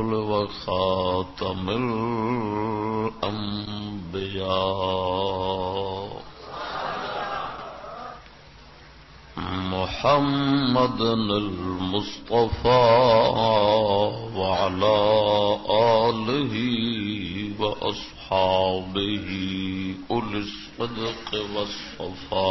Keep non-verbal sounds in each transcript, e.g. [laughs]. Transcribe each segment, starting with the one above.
الرسل وخاتم الأنبياء. محمد المصطفى وعلى آله وأصحابه أولي الصدق والصفاء.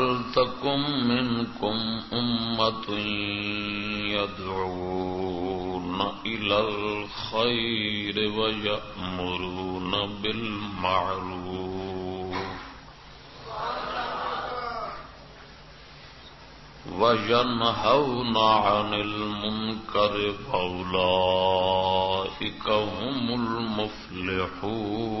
ولتكن منكم أمة يدعون إلى الخير ويأمرون بالمعروف وينهون عن المنكر فأولئك هم المفلحون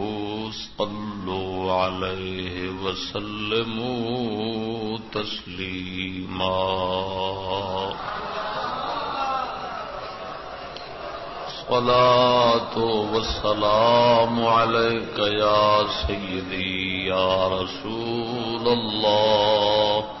صلوا عليه وسلموا تسليما. صلاة والسلام عليك يا سيدي يا رسول الله.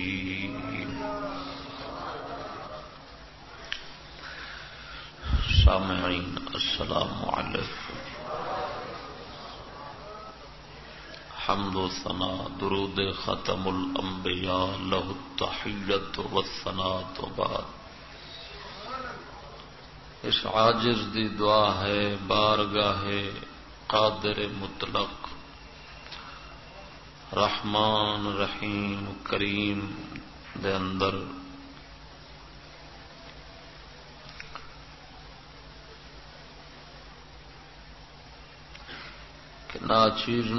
سامعین، السلام علیکم۔ حمد و ثنا، درود ختم الانبیاء لہ التحیت و ثنا تو بعد۔ اس عاجز دی دعا ہے، بارگاہ قادر مطلق۔ رحمان رحیم کریم دے اندر کہ ناچیر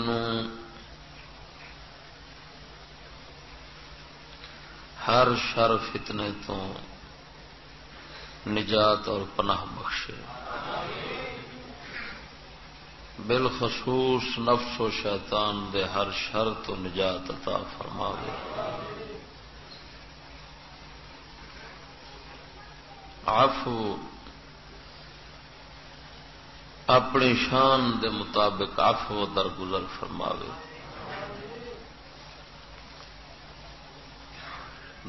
ہر شر فتنے تو نجات اور پناہ بخشے بالخصوص نفس و شیطان دے ہر شر تو نجات عطا فرماوے عفو اپنی شان دے مطابق آفو در گزر فرماوے۔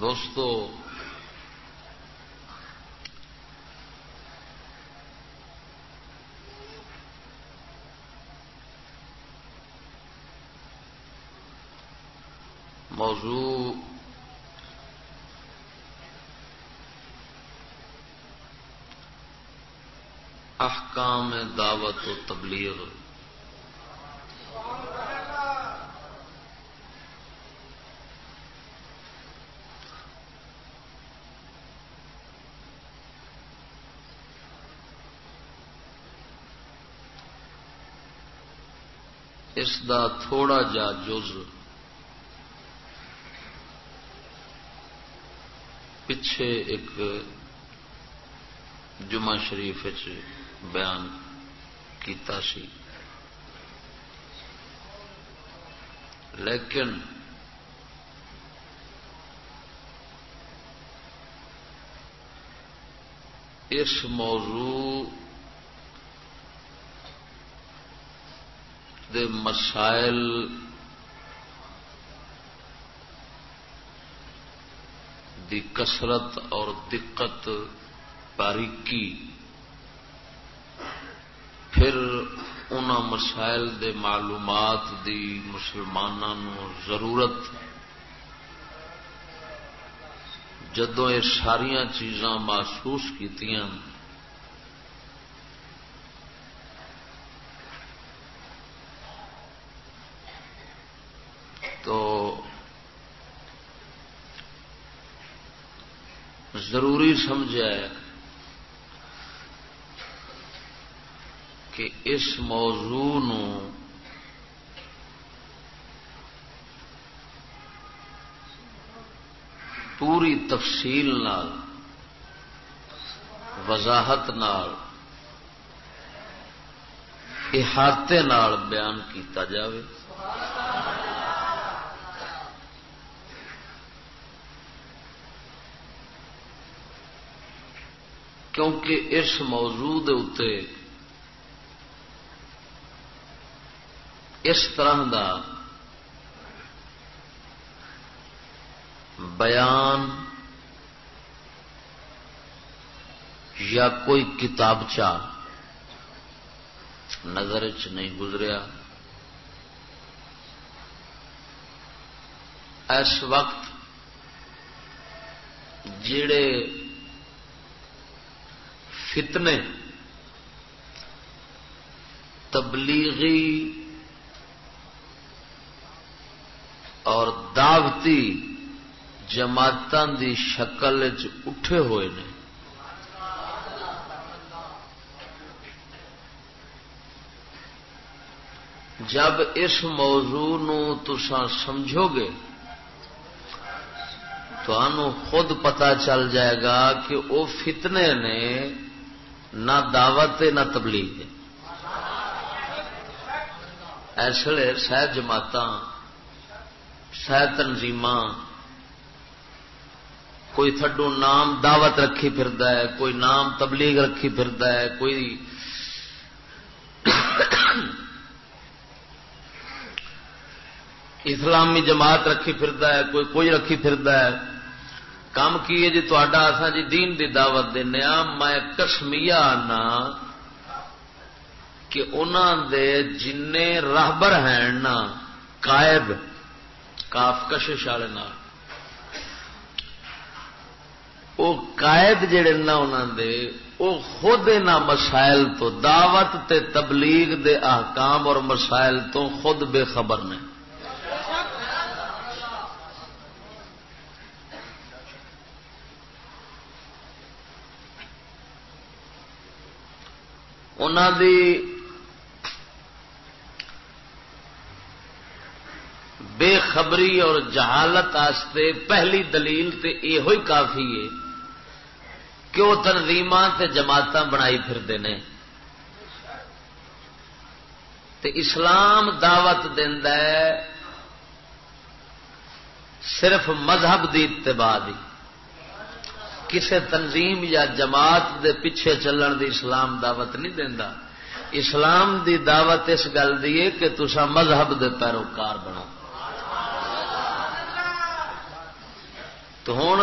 دوستو موضوع احکام دعوت و تبلیغ۔ اس دا تھوڑا جا جز۔ پچھے ایک جمعہ شریف بیان کیتا سی۔ لیکن اس موضوع دے مسائل دی کسرت اور دقت باریکی پھر ان مسائل دے معلومات دی مسلمانوں ضرورت جدو یہ ساریا چیزاں محسوس کی تو ضروری سمجھا کہ اس موضوع نو پوری تفصیل نال، وضاحت نال، احاطے نال بیان کیتا جاوے۔ کیونکہ اس موضوع اتنے اس طرح دا بیان یا کوئی کتابچہ نظر چ نہیں گزریا۔ اس وقت جڑے فتنے تبلیغی اور دعوتی جماعتوں دی شکل اٹھے ہوئے نے۔ جب اس موضوع نو تسا سمجھو گے تو خود پتا چل جائے گا کہ وہ فتنے نے نہ دعوت نہ تبلیغ ایسے سہ جماعت سہ تنظیم کوئی تھڈو نام دعوت رکھی فرد ہے، کوئی نام تبلیغ رکھی فرد ہے، کوئی اسلامی جماعت رکھی فرد ہے، کوئی کوئی رکھی فرد ہے۔ کام کی ہے جی تا جی دین دی دعوت دینا میں کسمیا آنا کہ انہوں دے جن راہبر ہیں نا قائد۔ کاف کشش والے وہ قائد جڑے نا انہوں دے وہ خود نہ مسائل تو دعوت تے تبلیغ دے احکام اور مسائل تو خود بے خبر نے۔ انہوں دی بے خبری اور جہالت آستے پہلی دلیل تے یہ کافی ہے کہ وہ تنظیم جماعت بنائی پھرتے ہیں تے اسلام دعوت ہے صرف مذہب دی اتباع دی۔ کسے تنظیم یا جماعت دے پیچھے چلن دی اسلام دعوت نہیں دینا اسلام دی دعوت اس گل دی ہے کہ تسا مذہب دے پیروکار بنو۔ تو ہوں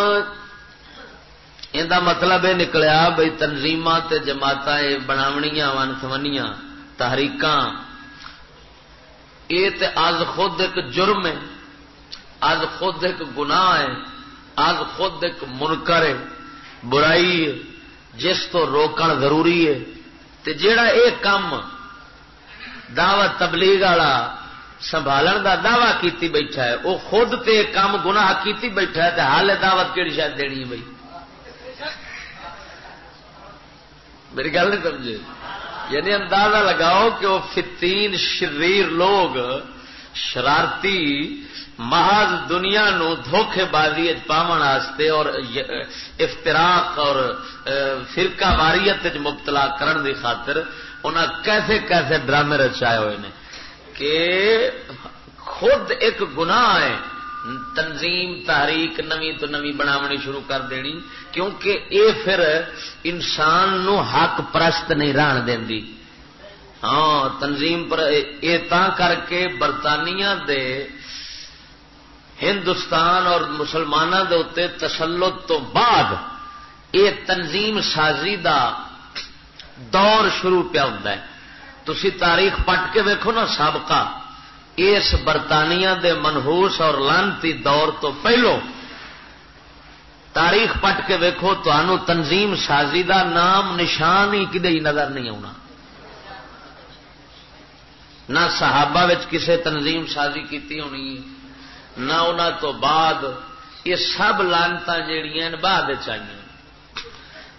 یہ مطلب یہ نکلیا بھائی تنظیم جماعت بناونیاں ون سمنیاں تحریک یہ خود ایک جرم ہے، آج خود ایک گناہ ہے، آج خود ایک منکر ہے، برائی جس تو روکن ضروری ہے۔ تے جیڑا اے کام دعوت تبلیغ والا سنبھالن دا دعوی کیتی بیٹھا ہے۔ وہ خود تے کام گناہ کیتی بیٹھا ہے تے حال دعوت کیڑی شاید دینی ہے بھائی؟ میری گل نہیں سمجھے۔ یعنی اندازہ لگاؤ کہ وہ فتین شریر لوگ شرارتی محض دنیا نو دھوکھے بازی پاوتے اور افتراق اور فرقہ واریت مبتلا کرن دی خاطر انہاں کیسے کیسے ڈرامے رچائے ہوئے نے۔ کہ خود ایک گناہ ہے۔ تنظیم، تحریک نوی تو نوی بناونی شروع کر دینی، کیونکہ اے پھر انسان نو حق پرست نہیں ران دی ہاں تنظیم پر اے کر کے برطانیہ دے، ہندوستان اور مسلمانوں دے اتنے تسلط تو بعد یہ تنظیم سازی دا دور شروع پیا ہوں تھی تاریخ پٹ کے ویکو نا، سابقہ۔ اس برطانیہ دے منہوس اور لانتی دور تو پہلو۔ تاریخ پٹ کے ویکو تو تنظیم سازی دا نام، نشان ہی کدے نظر نہیں آنا نہ صحابہ کسے تنظیم سازی کیتی ہونی، نہ ان تو بعد۔ یہ سب لانت جہیا بعد چاہیے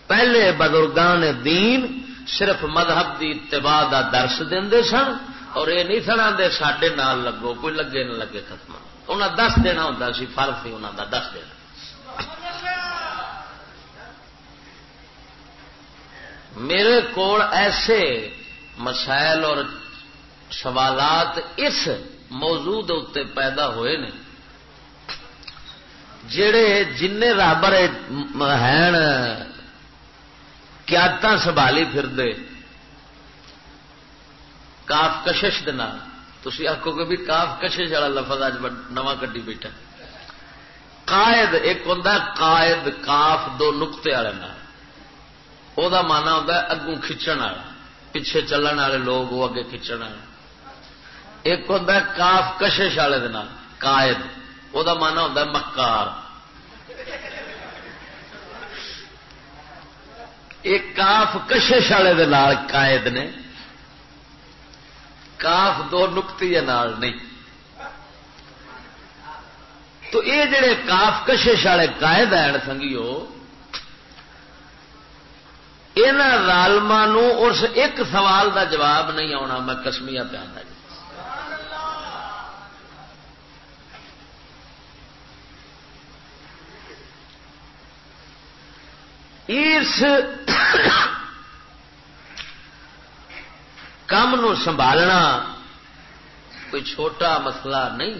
پہلے بزرگان دین صرف مذہب کی اتباع کا درس دے سن اور یہ نہیں سن آتے سڈے نال لگو، کوئی لگے نہ لگے ختم۔ انہیں دس دینا ہوں سی فرق سی انہوں کا دس دینا۔ میرے کول ایسے مسائل اور سوالات اس موضوع اتنے پیدا ہوئے نے، جڑے جن رابر ہیں قیادت سنبھالی پھر دے کاف کشش تھی آخو گے بھی کاف کشش والا لفظ اج نواں کٹی بیٹھا قائد ایک ہوں قائد کاف دو نقطے والے وہ مانا ہوتا ہے اگوں کھچن والا پیچھے چلن والے لوگ وہ اگے کھچن والے ایک ہوں کاف کشش والے قائد وہ مانا ہوتا مکار ایک کاف کشش والے قائد نے۔ کاف دو نکتی نہیں۔ تو یہ جڑے کاف کشش والے قائد ہیں سنگیو ان اس ایک سوال دا جواب نہیں آنا میں کسمیا پہ جی اس کام نو سنبھالنا کوئی چھوٹا مسئلہ نہیں۔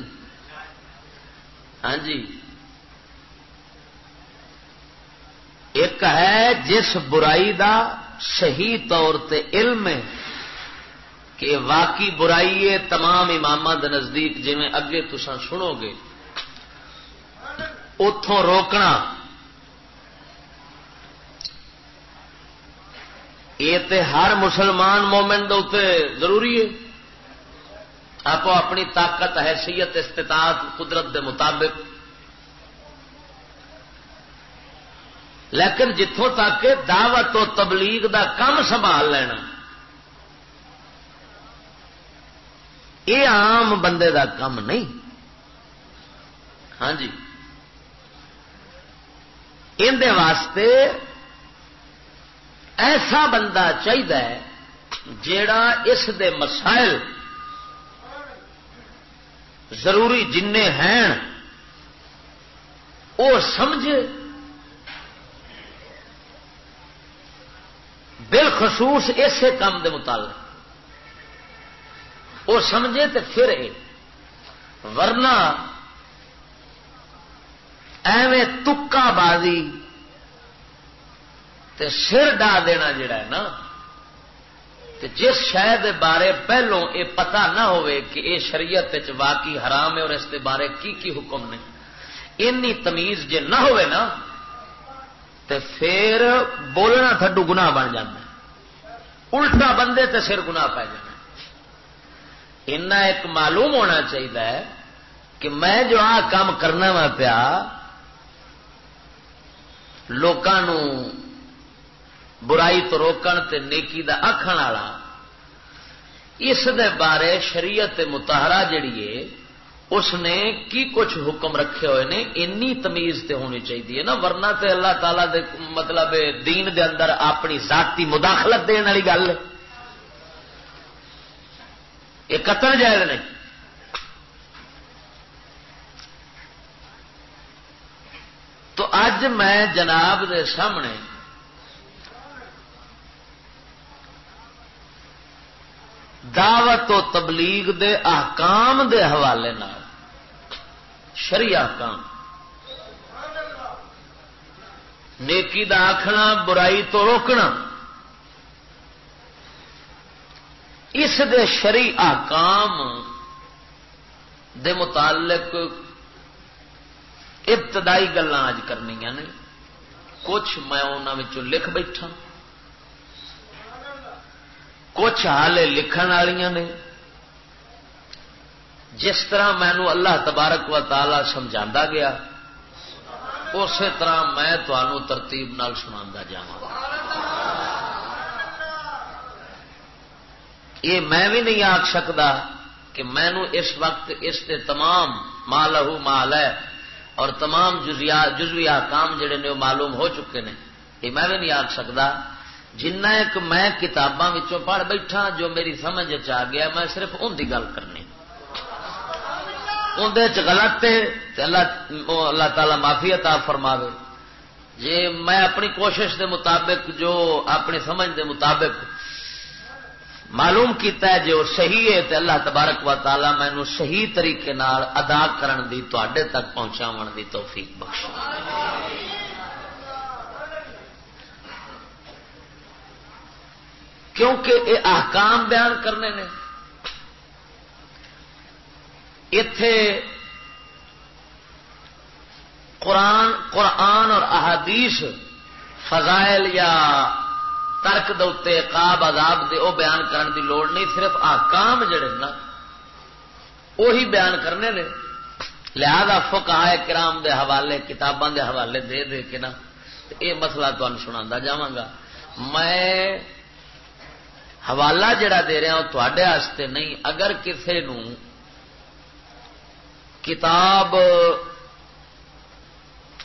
ہاں جی۔ ایک ہے جس برائی دا صحیح طور تے علم ہے کہ واقعی برائی ہے، تمام امام نزدیک جی اگے تسا سنو گے۔ اتوں روکنا۔ یہ تے ہر مسلمان مومنٹ دے ضروری ہے۔ آپ اپنی طاقت، حیثیت، استطاعت، قدرت دے مطابق۔ لیکن جتوں تک دعوت و تبلیغ دا کم سنبھال لینا، یہ عام بندے دا کم نہیں۔ ہاں جی۔ اندر واسطے ایسا بندہ چاہیے جیڑا اس دے مسائل ضروری جن ہیں، وہ سمجھے۔ بالخصوص اسے کام دے متعلق۔ وہ سمجھے تو پھر ورنہ ایویں تکا بازی تے سر ڈا دینا جڑا ہے نا، تے جس شہر بارے پہلو یہ پتا نہ کہ یہ شریعت واقعی حرام ہے اور اس بارے کی کی حکم نے۔ اینی تمیز جے نہ ہوئے نا، تے پھر بولنا تھڈو گنا بن جانا الٹا بندے تے سر گنا پی جانا اینا ایک معلوم ہونا چاہیے کہ میں جو آ کام کرنا وا پیا لوگوں برائی تو روکن تے نیکی دا آخر والا، اس دے بارے شریعت متحرا جڑی ہے، اس نے کی کچھ حکم رکھے ہوئے نے اینی تمیز تے ہونی چاہیے نا، ورنہ تے اللہ تعالی دے مطلب دین دے اندر اپنی ذاتی مداخلت دن والی گل یہ قتل جائز نہیں۔ تو اج میں جناب دے سامنے دعوت و تبلیغ دے احکام دے حوالے شری احکام نیکی دا آخنا برائی تو روکنا۔ اس دے شری آکام دے متعلق ابتدائی گلان اج کرنی نے۔ کچھ میں انہوں لکھ بیٹھا کچھ حال لکھن والی نے۔ جس طرح مینو اللہ تبارک و تعالی سمجھا گیا، اسی طرح میں تمہوں ترتیب نال سنا جا یہ میں بھی نہیں آخ سکتا کہ مینو اس وقت اس کے تمام مال مال ہے اور تمام جزوی کام جڑے نے وہ معلوم ہو چکے ہیں یہ میں بھی نہیں آخ سکتا جنہ ایک میں کتاباں پڑھ بیٹھا جو میری سمجھ آ گیا، میں صرف ان کی گل کرنی۔ اندر غلط اللہ اللہ تعالی معافی عطا فرماوے۔ جی میں اپنی کوشش دے مطابق، جو اپنی سمجھ دے مطابق معلوم کیتا ہے جو صحیح ہے تے اللہ تبارک و تعالی مینو صحیح طریقے نال ادا کرن دی تے تک پہنچاون دی توفیق بخش کیونکہ یہ احکام بیان کرنے نے۔ اتے قرآن قرآن اور احادیث فضائل یا ترک دے قاب عذاب دے او بیان کرن دی لوڑ نہیں، صرف آکام جڑے نا وہی بیان کرنے نے۔ لہذا فکا کرام دے حوالے، کتاباں دے حوالے دے دے کے نا یہ مسئلہ تمہیں سنا جا میں حوالہ جڑا دے رہا ہوں تے نہیں۔ اگر کسی کتاب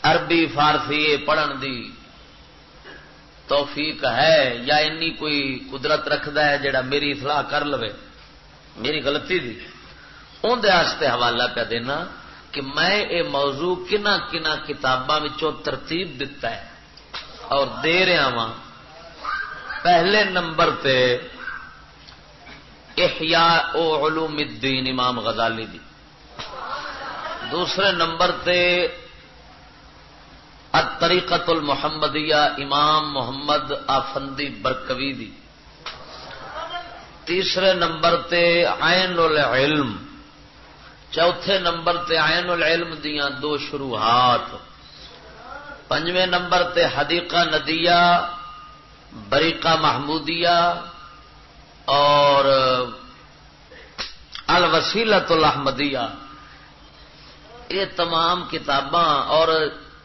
عربی، فارسی پڑھن دی توفیق ہے یا انی کوئی قدرت رکھتا ہے جڑا میری اصلاح کر لو میری غلطی دی اندر حوالہ پہ دینا کہ میں یہ موضوع کنہ کنہ کتاباں ترتیب دتا ہے اور دے رہا وا پہلے نمبر تے احیاء او علوم الدین امام غزالی دی۔ دوسرے نمبر تے الطریقت المحمدیہ امام محمد آفندی برکوی دی۔ تیسرے نمبر تے عین العلم۔ چوتھے نمبر تے عین العلم دیاں دو شروحات۔ پنجویں نمبر تے حدیقہ ندیہ۔ بریقہ محمودیہ اور الوسیلت الحمدیہ یہ تمام کتاباں اور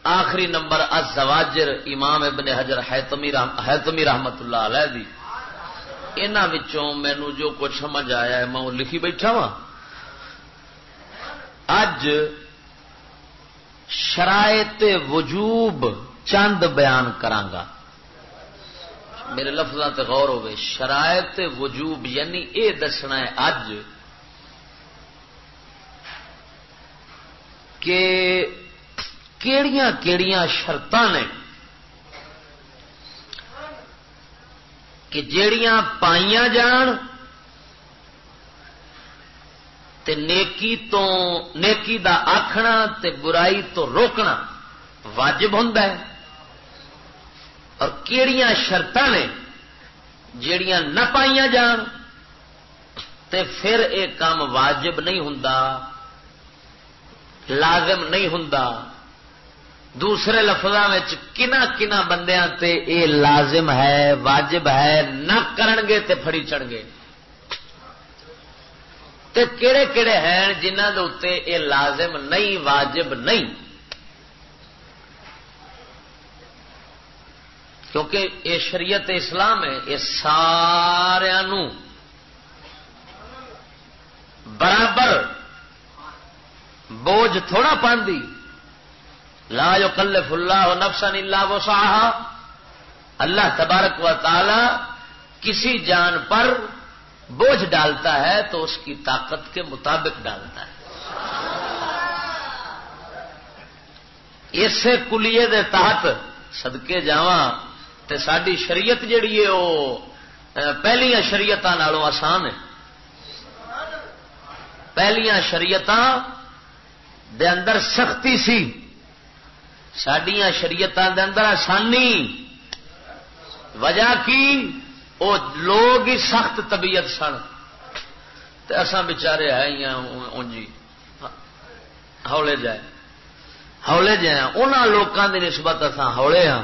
آخری نمبر الزواجر امام ابن حجر حیتمی رحمت اللہ علیہ دی۔ انہوں مینو جو کچھ سمجھ آیا ہے، میں لکھی بیٹھا وا اج شرائط وجوب چند بیان کرانگا میرے لفظوں تے غور ہوئے، شرائط وجوب یعنی اے دسنا ہے اج کہ کیڑیاں کیڑیاں شرط نے کہ جیڑیاں پائیاں جان تے نیکی تو نیکی دا آخنا تے برائی تو روکنا واجب ہوں اور کیڑیاں شرط نے جیڑیاں نہ پائیاں جان تے پھر یہ کام واجب نہیں ہوں لازم نہیں ہوں دوسرے لفظوں میں کنا کنا بندیاں تے اے لازم ہے، واجب ہے، نہ کرن گے تے پھڑی چڑھ گے۔ تے کہڑے کہڑے ہیں جنہ دے اے لازم نہیں، واجب نہیں۔ کیونکہ یہ شریعت اسلام ہے، یہ سارا برابر بوجھ تھوڑا پاندی۔ لا جو کل فلا ہو نفسن اللہ وہ اللہ تبارک و تعالی کسی جان پر بوجھ ڈالتا ہے تو اس کی طاقت کے مطابق ڈالتا ہے۔ اسے کلیے دے تحت سدکے جا ساری شریعت جیڑی ہے وہ پہلیا شریعت آسان ہے۔ پہلیا شریعت دے اندر سختی سی۔ سڈیا شریعت دے اندر آسانی۔ وجہ کی؟ وہ لوگ ہی سخت طبیعت سن۔ اسان بچارے ہے جی۔ ہاں، ہولے جائے ہولے جائے ان لوگوں کی نسبت اصا ہولے ہاں۔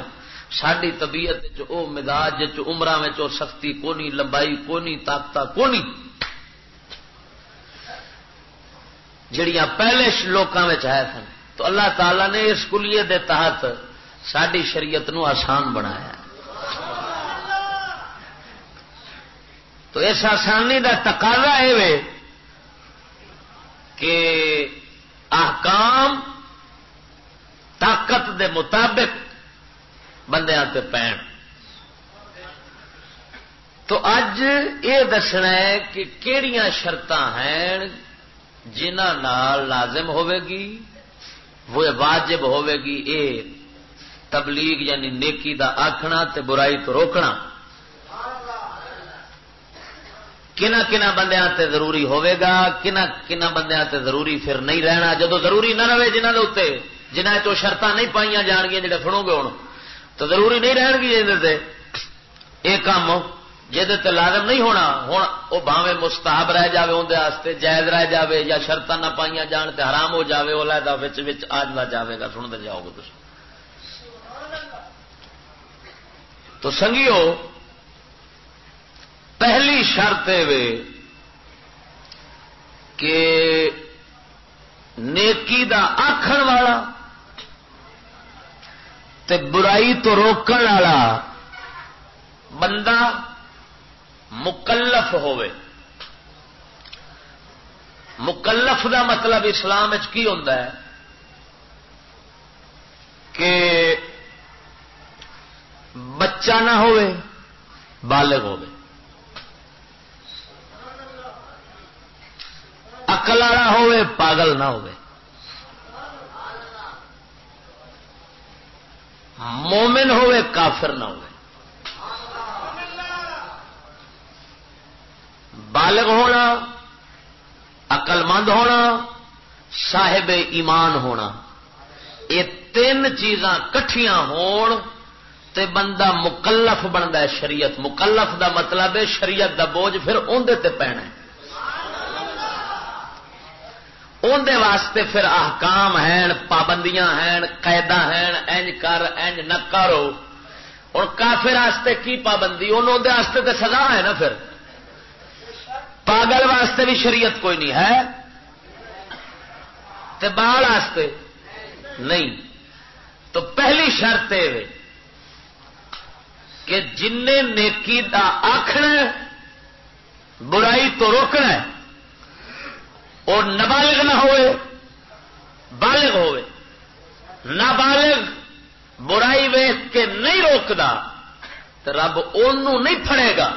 ساری طبیعت مزاج چمرا سختی کونی، لمبائی کونی طاقت کونی۔ جڑیاں پہلے لوگوں ہے سن۔ تو اللہ تعالی نے اس کلیے دے تحت ساری شریعت نو آسان بنایا۔ تو اس آسانی کا تقاضا یہ کہ احکام طاقت دے مطابق بندے پین۔ تو اج یہ دسنا ہے کہ کہڑیاں شرط ہیں جنہ لازم ہوے گی وہ واجب ہوے گی اے تبلیغ یعنی نیکی دا آخنا تے برائی تو روکنا۔ کنا کنا بندیاں تے ضروری ہوے گا کنا کنا بندیاں تے ضروری پھر نہیں رہنا۔ جدو ضروری نہ رہے جنہ دے اتنے جنہ تو شرط نہیں پائیاں جان گیا جڑے سنو گے ہوں تو ضروری نہیں رہن گی یہ کام جہد لازم نہیں ہونا ہوں وہ باوے مستحب رہ جائے اندر جائز رہ جائے یا شرط نہ پائیاں جان تے حرام ہو جائے وہ لہدا آج نہ جائے گا سنتے جاؤ گے تو سنگیو، پہلی شرط کہ نیکی دا آخر والا تے برائی تو روکن والا بندہ مکلف ہوئے مکلف دا مطلب اسلام کی ہوتا ہے؟ کہ بچہ نہ ہوئے بالغ ہوئے اقل والا ہوئے پاگل نہ ہوئے مومن ہوئے، کافر نہ ہوئے۔ بالغ ہونا اقل مند ہونا، صاحب ایمان ہونا، یہ تین چیزاں کٹھیاں ہون تے بندہ مکلف بنتا ہے شریعت۔ مکلف دا مطلب ہے شریعت دا بوجھ پھر اندر پینا ہے۔ اندر واسطے پھر احکام ہیں، پابندیاں ہیں قیدا ہیں، اینج کر، اینج نہ کرو اور کافر واسطے کی پابندی؟ انہوں واسطے تو سزا ہے نا پھر۔ پاگل واسطے بھی شریعت کوئی نہیں ہے۔ تے بال واسطے نہیں۔ تو پہلی شرط یہ کہ جن نیکی دا آخر برائی تو روکنا ہے اور نابالغ نہ ہوئے، بالغ ہوئے۔ نابالغ برائی ویخ کے نہیں روکتا، تو رب ان نہیں پڑے گا۔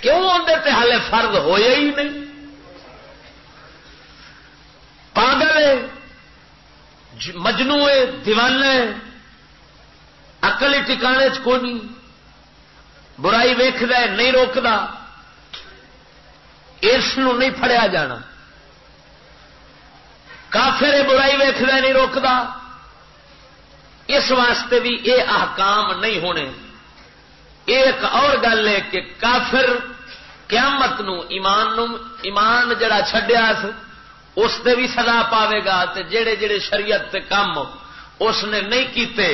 کیوں اندر ہالے فرد ہوئے ہی نہیں؟ پاگل مجنو دیوانے اکلی ٹکانے چونی برائی ویخد نہیں روکتا اس نہیں فڑیا جانا۔ کافر برائی ویخد نہیں روکتا اس واسطے بھی یہ احکام نہیں ہونے۔ ایک اور گل ہے کہ کافر قیامت نو ایمان نو ایمان جڑا چڈیا اس دے بھی سزا پاوے گا تے جڑے جڑے شریعت تے کام اس نے نہیں کیتے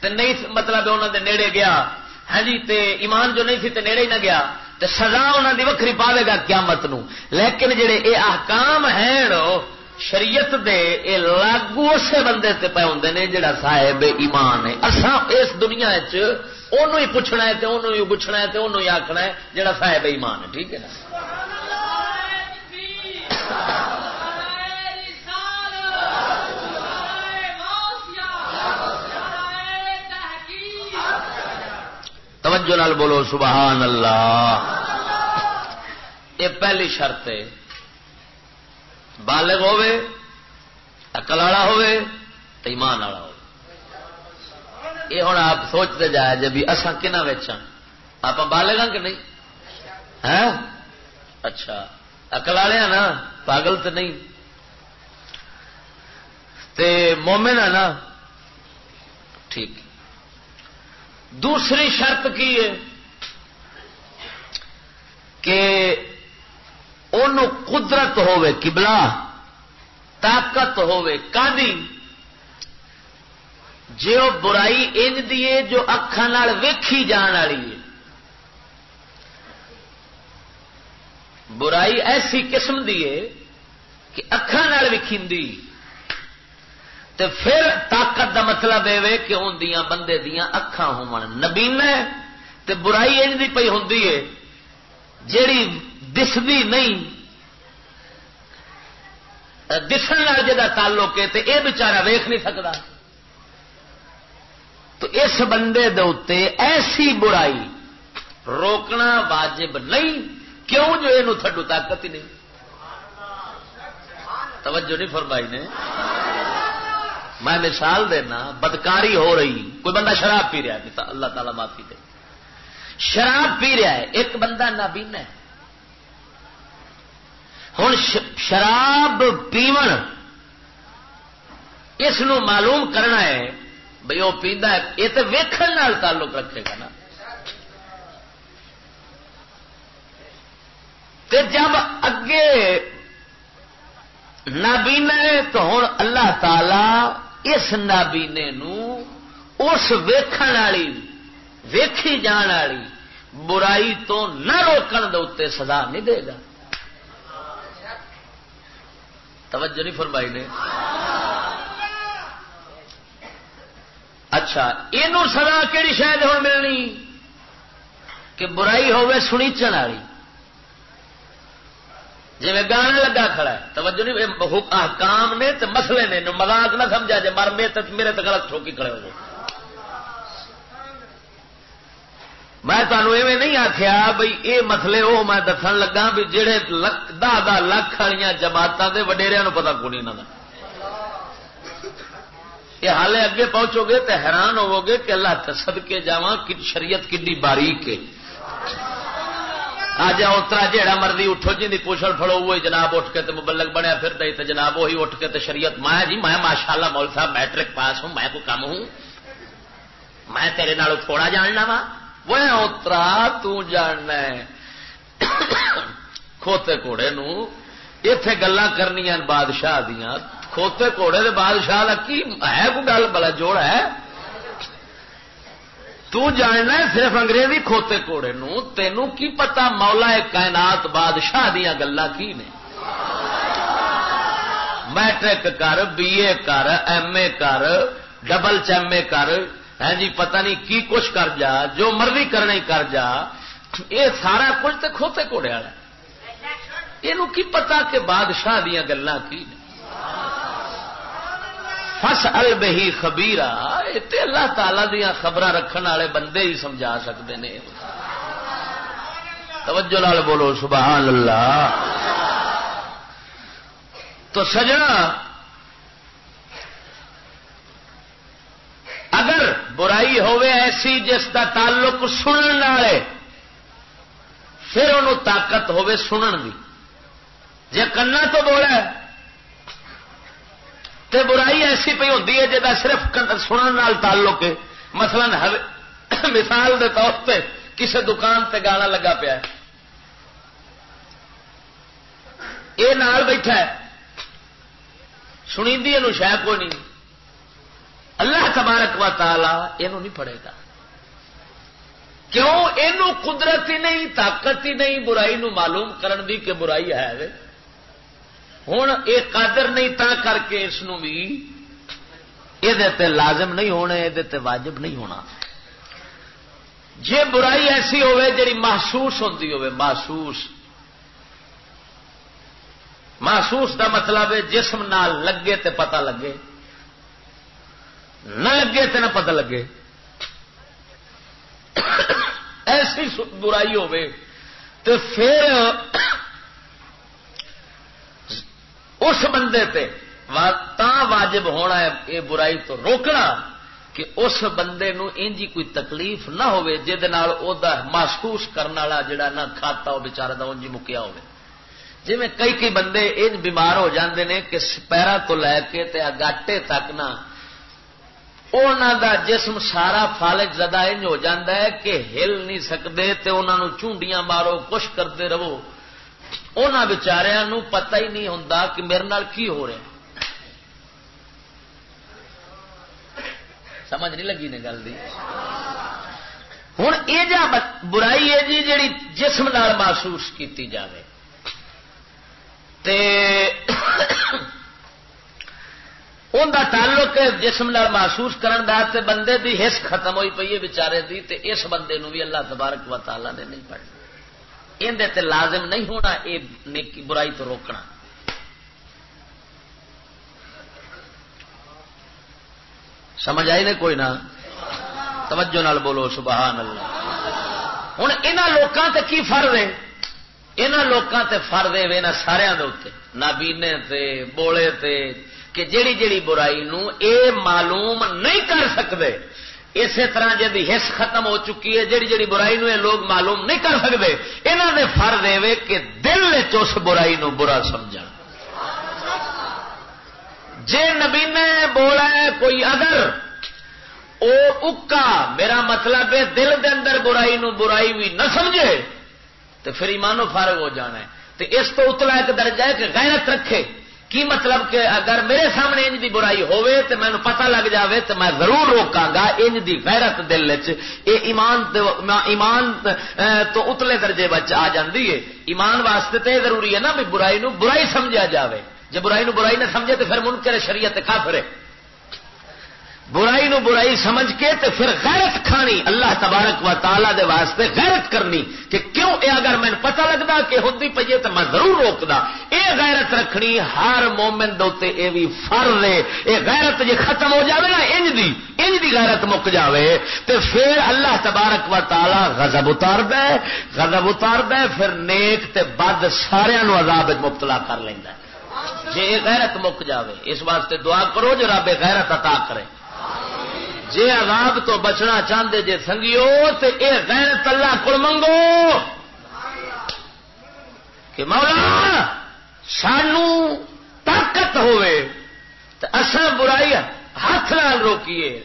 تے نہیں مطلب انہوں دے نیڑے گیا۔ ہاں جی تے ایمان جو نہیں سی تے نیڑے ہی نہ گیا۔ تے سزا انہوں دی وکری پاوے گا قیامت نو۔ لیکن جڑے اے احکام ہیں، شریعت دے اے لاگو اسے بندے تے پے ہوندے نے جڑا صاحب ایمان ہے۔ اساں اس دنیا وچ انہوں ہی پوچھنا ہے تو انہوں ہی پوچھنا ہے تو انہوں ہی آخنا ہے جڑا صاحب ایمان ہے، ٹھیک ہے نا؟ توجہ نال بولو، سبحان اللہ۔ یہ پہلی شرط ہے۔ بالغ ہوے اکل والا ہوے ایمان والا ہو یہ ہوں آپ سوچتے جائے جی بھی اصا کہنا ویچا ہاں؟ آپ بالے گا ہاں کہ نہیں؟ ہے اچھا اکل والے نا، پاگل تو نہیں۔ تے مومن ہے نا؟ ٹھیک۔ دوسری شرط کی ہے کہ ان قدرت ہوے کبلا طاقت ہوے کادی جی وہ برائی ان دیے جو اکھان ویکھی جان والی ہے۔ برائی ایسی قسم دی ہے کہ اکھان وکھی تو پھر طاقت دا مطلب یہ کہ ان دیا بندے دیا اکھان ہو نبینا تے برائی ان دی پی ہوں جیڑی دسدی نہیں، دسن جا تعلق ہے تو یہ بچارا ویخ نہیں سکتا تو اس بندے دے ایسی برائی روکنا واجب نہیں، کیوں جو یہ تھڈو طاقت ہی نہیں؟ توجہ نہیں فرمائی نے۔ میں مثال دینا، بدکاری ہو رہی، کوئی بندہ شراب پی رہا ہے اللہ تعالی معافی دے۔ شراب پی رہا ہے، ایک بندہ نہ پینا ہوں شراب پیو اس معلوم کرنا ہے بھائی وہ پیندا ہے، یہ تو ویکن تعلق رکھے گا نا۔ تے جب اگے نابینا ہے، تو ہوں اللہ تعالی اس نابینے نو، اس ویکھن والی، ویکھی جان والی برائی تو نہ روکن دے سزا نہیں دے گا۔ توجہ نہیں فرمائی نے؟ اچھا یہ سزا کہڑی شاید ہوں ملنی؟ کہ برائی ہوے سنیچن والی۔ جی گانا لگا کھڑا ہے، توجہ نہیں کام نے تو مسلے نے مزاق نہ سمجھا جی مر میرے تو غلط ٹھوکی کھڑے ہو میں تمہیں ایویں نہیں آخیا بھائی یہ مسلے وہ میں دسن لگا بھی جہے دہ دہ لکھ والی جماعتوں کے وڈیریا پتا کو نہیں انہوں یہ حالے اگے پہنچو گے تو حیران ہوو گے کہ اللہ سد کے جا شریعت کھی باریک ہے۔ آ اترا جہاں مرضی اٹھو جی پوچھل فڑو وہی جناب اٹھ کے تو مبلک بنیا، پھر دے تو جناب وہی اٹھ کے تو شریعت، میں جی میں ماشاء اللہ مول صاحب میٹرک پاس ہوں، میں کو کم ہوں۔ میں تیرے نالوں تھوڑا جاننا وا۔ وہ اترا تاننا کھوتے گھوڑے اتے گلا کرنی بادشاہ دیا کھوتے گھوڑے دے بادشاہ کا کی ہے کوئی گل؟ بلا جوڑ ہے۔ تو جاننا صرف انگریزی کھوتے گھوڑے نو تینوں کی پتا مولا کائنات بادشاہ دیا گلا کی نے؟ میٹرک کر، بی اے کر، ایم اے کر، ڈبل چیم اے کر ہے جی پتہ نہیں کی کچھ کر جا، جو مرضی کرنے کر جا، یہ سارا کچھ تو کھوتے کوڑے والا یہ پتا کہ بادشاہ دیا گلا کی فس ال بہی خبیر اللہ تعالی دیا خبر رکھنے والے بندے ہی سمجھا سکتے ہیں توجہ لال بولو، سبحان اللہ۔ تو سجنا، اگر برائی ایسی جس کا تعلق سنن والے، پھر انہوں طاقت سنن دی۔ جی کنا تو بولا تو برائی ایسی پی ہوتی ہے جا صرف سنن نال تعلق ہے۔ مثلا مثال دے طور پہ کسی دکان تے گانا لگا پیا یہ نال بیٹھا ہے۔ سنی شاید کوئی نہیں۔ اللہ تبارک و تعالی یہ نہیں پڑے گا۔ کیوں؟ یہ قدرت ہی نہیں، طاقت ہی نہیں، برائی نو معلوم کرن دی کہ برائی ہے۔ ہوں یہ قادر نہیں تا کر کے اس بھی یہ لازم نہیں ہونا یہ واجب نہیں ہونا۔ جی برائی ایسی ہوے جی محسوس ہوتی ہوے محسوس۔ محسوس دا مطلب ہے جسم نال لگے تے پتہ لگے۔ نہ لگے تو نہ پتہ لگے۔ ایسی برائی ہوے تو پھر اس بندے تے واجب ہونا ہے یہ برائی تو روکنا کہ اس بندے نو انجی کوئی تکلیف نہ ہو محسوس کرنے والا جڑا نہ کھاتا وہ بچارا دا انجی مکیا ہو جی میں کئی کئی بندے ان بیمار ہو جاندے نے کہ پیرا تو لے کے تے گاٹے تک نہ دا جسم سارا فالج زدہ انج ہو جاندہ ہے کہ ہل نہیں سکتے تے انہوں چونڈیاں مارو کچھ کرتے رہو۔ ان بچاریا پتہ ہی نہیں ہوں کہ میرے نال کی ہو رہا سمجھ نہیں لگی نے گل ہوں یہ جا برائی ہے جی جی جسم نال محسوس کی جائے ان کا تعلق جسم نال محسوس کرن دا تے بندے دی حص ختم ہوئی پی ہے بچارے دی تے اس بندے نو بھی اللہ تبارک و تعالی نے نہیں پڑھنا اندر لازم نہیں ہونا یہ برائی تو روکنا۔ سمجھ آئی نے کوئی نہ توجہ نال بولو، سبحان اللہ۔ ہوں یہاں لوگوں تے کی فرد ہے؟ یہاں لوگوں تے فرد ہے یہاں سارا نابینے تے، بولے تے، کہ جیڑی جیڑی برائی نو اے معلوم نہیں کر سکتے اسی طرح جی حص ختم ہو چکی ہے، جیڑی جیڑی برائی نو لوگ معلوم نہیں کر سکتے یہاں نے فر دے کہ دل اس برائی نو برا سمجھ جی نبی نے بولا ہے، کوئی اگر او اکا، میرا مطلب ہے دل دے اندر برائی نو برائی بھی نہ سمجھے تو پھر ایمانو فارغ ہو جانا ہے۔ تو اس تو اتلا ایک درجہ ہے کہ غیرت رکھے۔ کی مطلب کہ اگر میرے سامنے انج دی برائی ہوئے تو مینو پتہ لگ جاوے تو میں ضرور روکا گا انج دی غیرت دل اے ایمان ایمان تو اتلے درجے بچ آ جاندی ہے ایمان واسطے تو ضروری ہے نا بھی برائی نو برائی سمجھا جاوے۔ جب برائی نو برائی نہ سمجھے تو پھر منکر شریعت کافر ہے۔ برائی نو برائی سمجھ کے تے پھر غیرت کھانی اللہ تبارک و تعالی دے واسطے غیرت کرنی کہ کیوں اے اگر میں پتہ لگتا کہ ہوتی پیے تو میں ضرور روکدا اے غیرت رکھنی ہر مومن دوتے اے بھی فرض ہے اے غیرت جی ختم ہو جاوے نا انج دی انج دی غیرت مک جاوے تے پھر اللہ تبارک و تعالی غضب اتار دے، غضب اتار دے، پھر نیک تے بد سارے نو عذاب مبتلا کر لیندا جی غیرت مک جاوے، اس واسطے دعا کرو جو رب غیرت عطا کرے۔ جے عذاب تو بچنا چاہتے جے سنگیو تو یہ غیرت اللہ کو منگو۔ کہ مولا سانو طاقت ہوئے تو اصا برائی ہاتھ نال روکیے،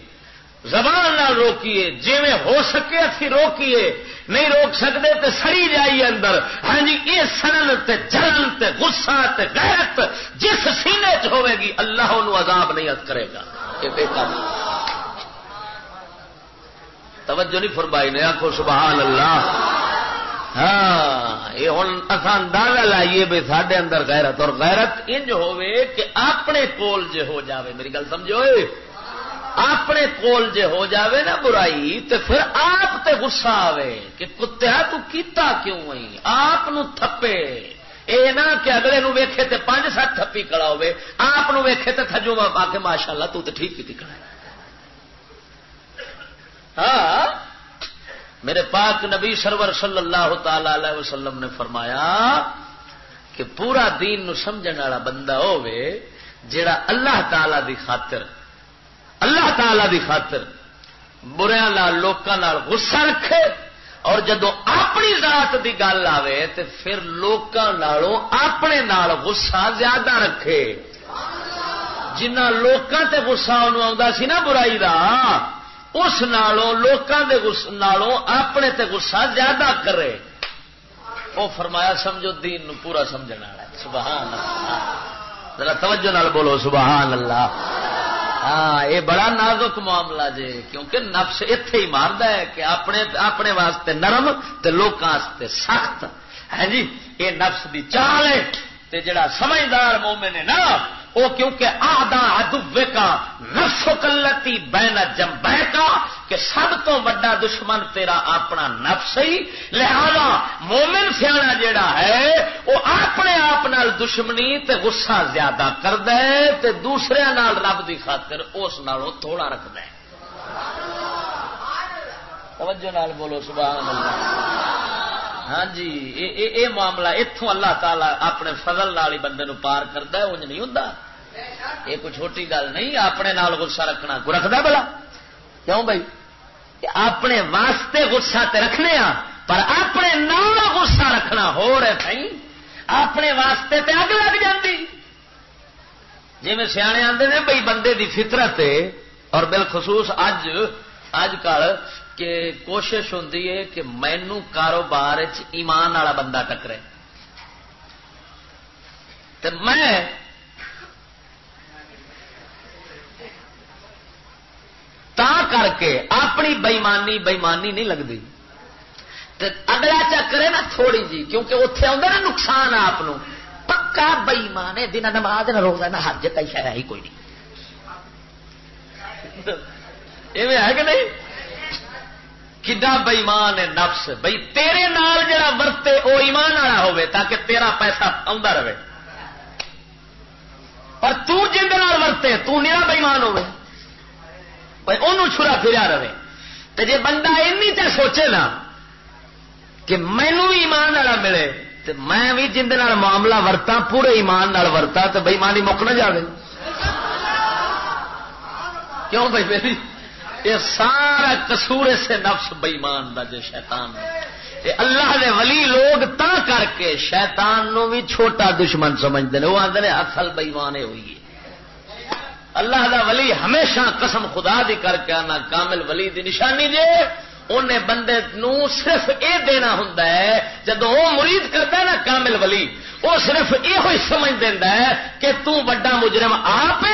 زبان نال روکیے جی میں ہو سکے اسی روکیے، نہیں روک سکتے تو سڑی جائیے اندر۔ ہاں جی یہ سڑن تے جلن تے غصہ تے غیرت جس سینے چ ہوے گی، اللہ انہوں عذاب نہیں کرے گا۔ یہ بے توجہ نہیں فرمائی نے آخو سبحان اللہ۔ ہاں یہ ہوں اندازہ لائیے بھی سڈے اندر غیرت، اور غیرت انج ہوے کہ اپنے کول جے ہو جاوے۔ میری گل سمجھو اپنے کول جے ہو جاوے نا برائی تو پھر آپ تے غصہ آوے کہ کتیا تو کیتا کیوں آئی آپ تھپے۔ اے نہ کہ اگلے نو ویکھے تے پانچ سات تھپی کڑا ہوے آپ ویکھے تے تھجو پا کے ماشاء اللہ تو تے ٹھیک کی کڑا ہاں میرے پاک نبی سرور صلی اللہ تعالی علیہ وسلم نے فرمایا کہ پورا دین نو سمجھنے والا بندہ ہوے جڑا اللہ تعالی دی خاطر، اللہ تعالی دی خاطر بریا لوکاں غصہ رکھے۔ اور جدو اپنی ذات دی گل آئے تو پھر لوکاں اپنے نال غصہ زیادہ رکھے۔ جنہ لوکاں تے غصہ انہوں آ سی نا برائی دا، اس نالوں لوکاں دے نالوں اپنے تے غصہ زیادہ کرے۔ وہ فرمایا، سمجھو دین نو پورا سمجھنا سبحان اللہ۔ ذرا توجہ نال بولو، سبحان اللہ۔ ہاں یہ بڑا نازک معاملہ جے کیونکہ نفس اتے ہی مارد ہے کہ اپنے اپنے واسطے نرم تے لوکاں سخت۔ ہے جی یہ نفس دی چال ہے۔ تے جڑا سمجھدار مومن ہے نا وہ کیونکہ آدھا ادبے کا نفس کلتی بین جمبہ کا کہ سب تو بڑا دشمن تیرا اپنا نفس ہی۔ لہذا مومن سیاح جیڑا ہے وہ اپنے آپ نال دشمنی تے غصہ زیادہ کرد تے دوسرے نال رب دی خاطر اس نالوں تھوڑا رکھد توجہ نال بولو، سبحان اللہ۔ ہاں جی اے اے معاملہ اتوں اللہ تعالی اپنے فضل نال ہی بندے نو پار کرتا ہے انج نہیں ہوں یہ کوئی چھوٹی گل نہیں، اپنے نال غصہ رکھنا کو رکھتا بلا کیوں بھائی؟ اپنے واسطے غصہ تے رکھنے ہاں پر اپنے نال غصہ رکھنا ہو رہے بھائی، اپنے واسطے تے اگ لگ جاتی جی میں سیانے آتے ہیں بھائی بندے دی فطرت اور بالخصوص اج اج کل کہ کوشش ہوں کہ مینو کاروبار ایمان والا بندہ ٹکرے۔ تو میں تا کر کے اپنی بےمانی بےمانی نہیں لگتی۔ اگلا چکر ہے نا تھوڑی جی کیونکہ اتنے آتا نا نقصان آپ پکا بئیمان ہے دن نماز نہ روزہ نہ حج کئی شاید ہی کوئی نہیں۔ ہے کہ نہیں؟ کدا بئیمان ہے نفس بئی تیرے نال جڑا ورتے وہ ایمان والا ہوے تاکہ تیرا پیسہ آتا رہے اور تند ورتے تیرا بئیمان ہوے انہوں چھڑا پھرا رہے تو جی بندہ این سوچے نا کہ مینو بھی ایمان والا ملے تو میں بھی جن معاملہ ورتا پورے ایمان نال ورتا تو بےمانی مک نہ جائے کیوں بھائی میری یہ سارا کسور سے نفس بئیمان کا جو شیطان ہے۔ اللہ دے ولی لوگ تا کر کے شیطان نو بھی چھوٹا دشمن سمجھتے ہیں۔ وہ آدھے اصل بئیمان ہوئی ہے۔ اللہ دا ولی ہمیشہ قسم خدا دی کر کے آنا، کامل ولی دی نشانی جے۔ انہیں بندے نو صرف اے دینا ہوں جب وہ مرید کرتا ہے نا کامل ولی وہ صرف یہ سمجھ دینا ہے کہ تڈا مجرم آپ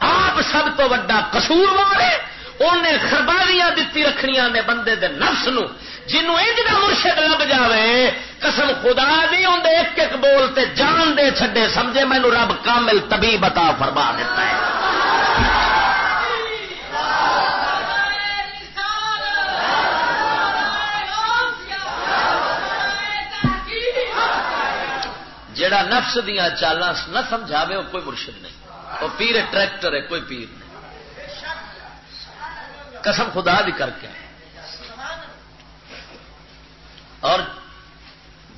آپ سب تو وڈا قصور مارے انہیں خرباریاں دیتی رکھنیاں نے بندے دے نفس نو، جنوں انج دا مرشد لب جاوے، قسم خدا دی اندر ایک ایک بولتے جان دے چھڈے، سمجھے مینو رب کامل تبھی بتا فرما دیتا ہے۔ جڑا نفس دیا چالاں نہ سمجھاوے وہ کوئی مرشد نہیں۔ وہ پیر ٹریکٹر ہے، کوئی پیر نہیں۔ قسم خدا دی کر کے۔ اور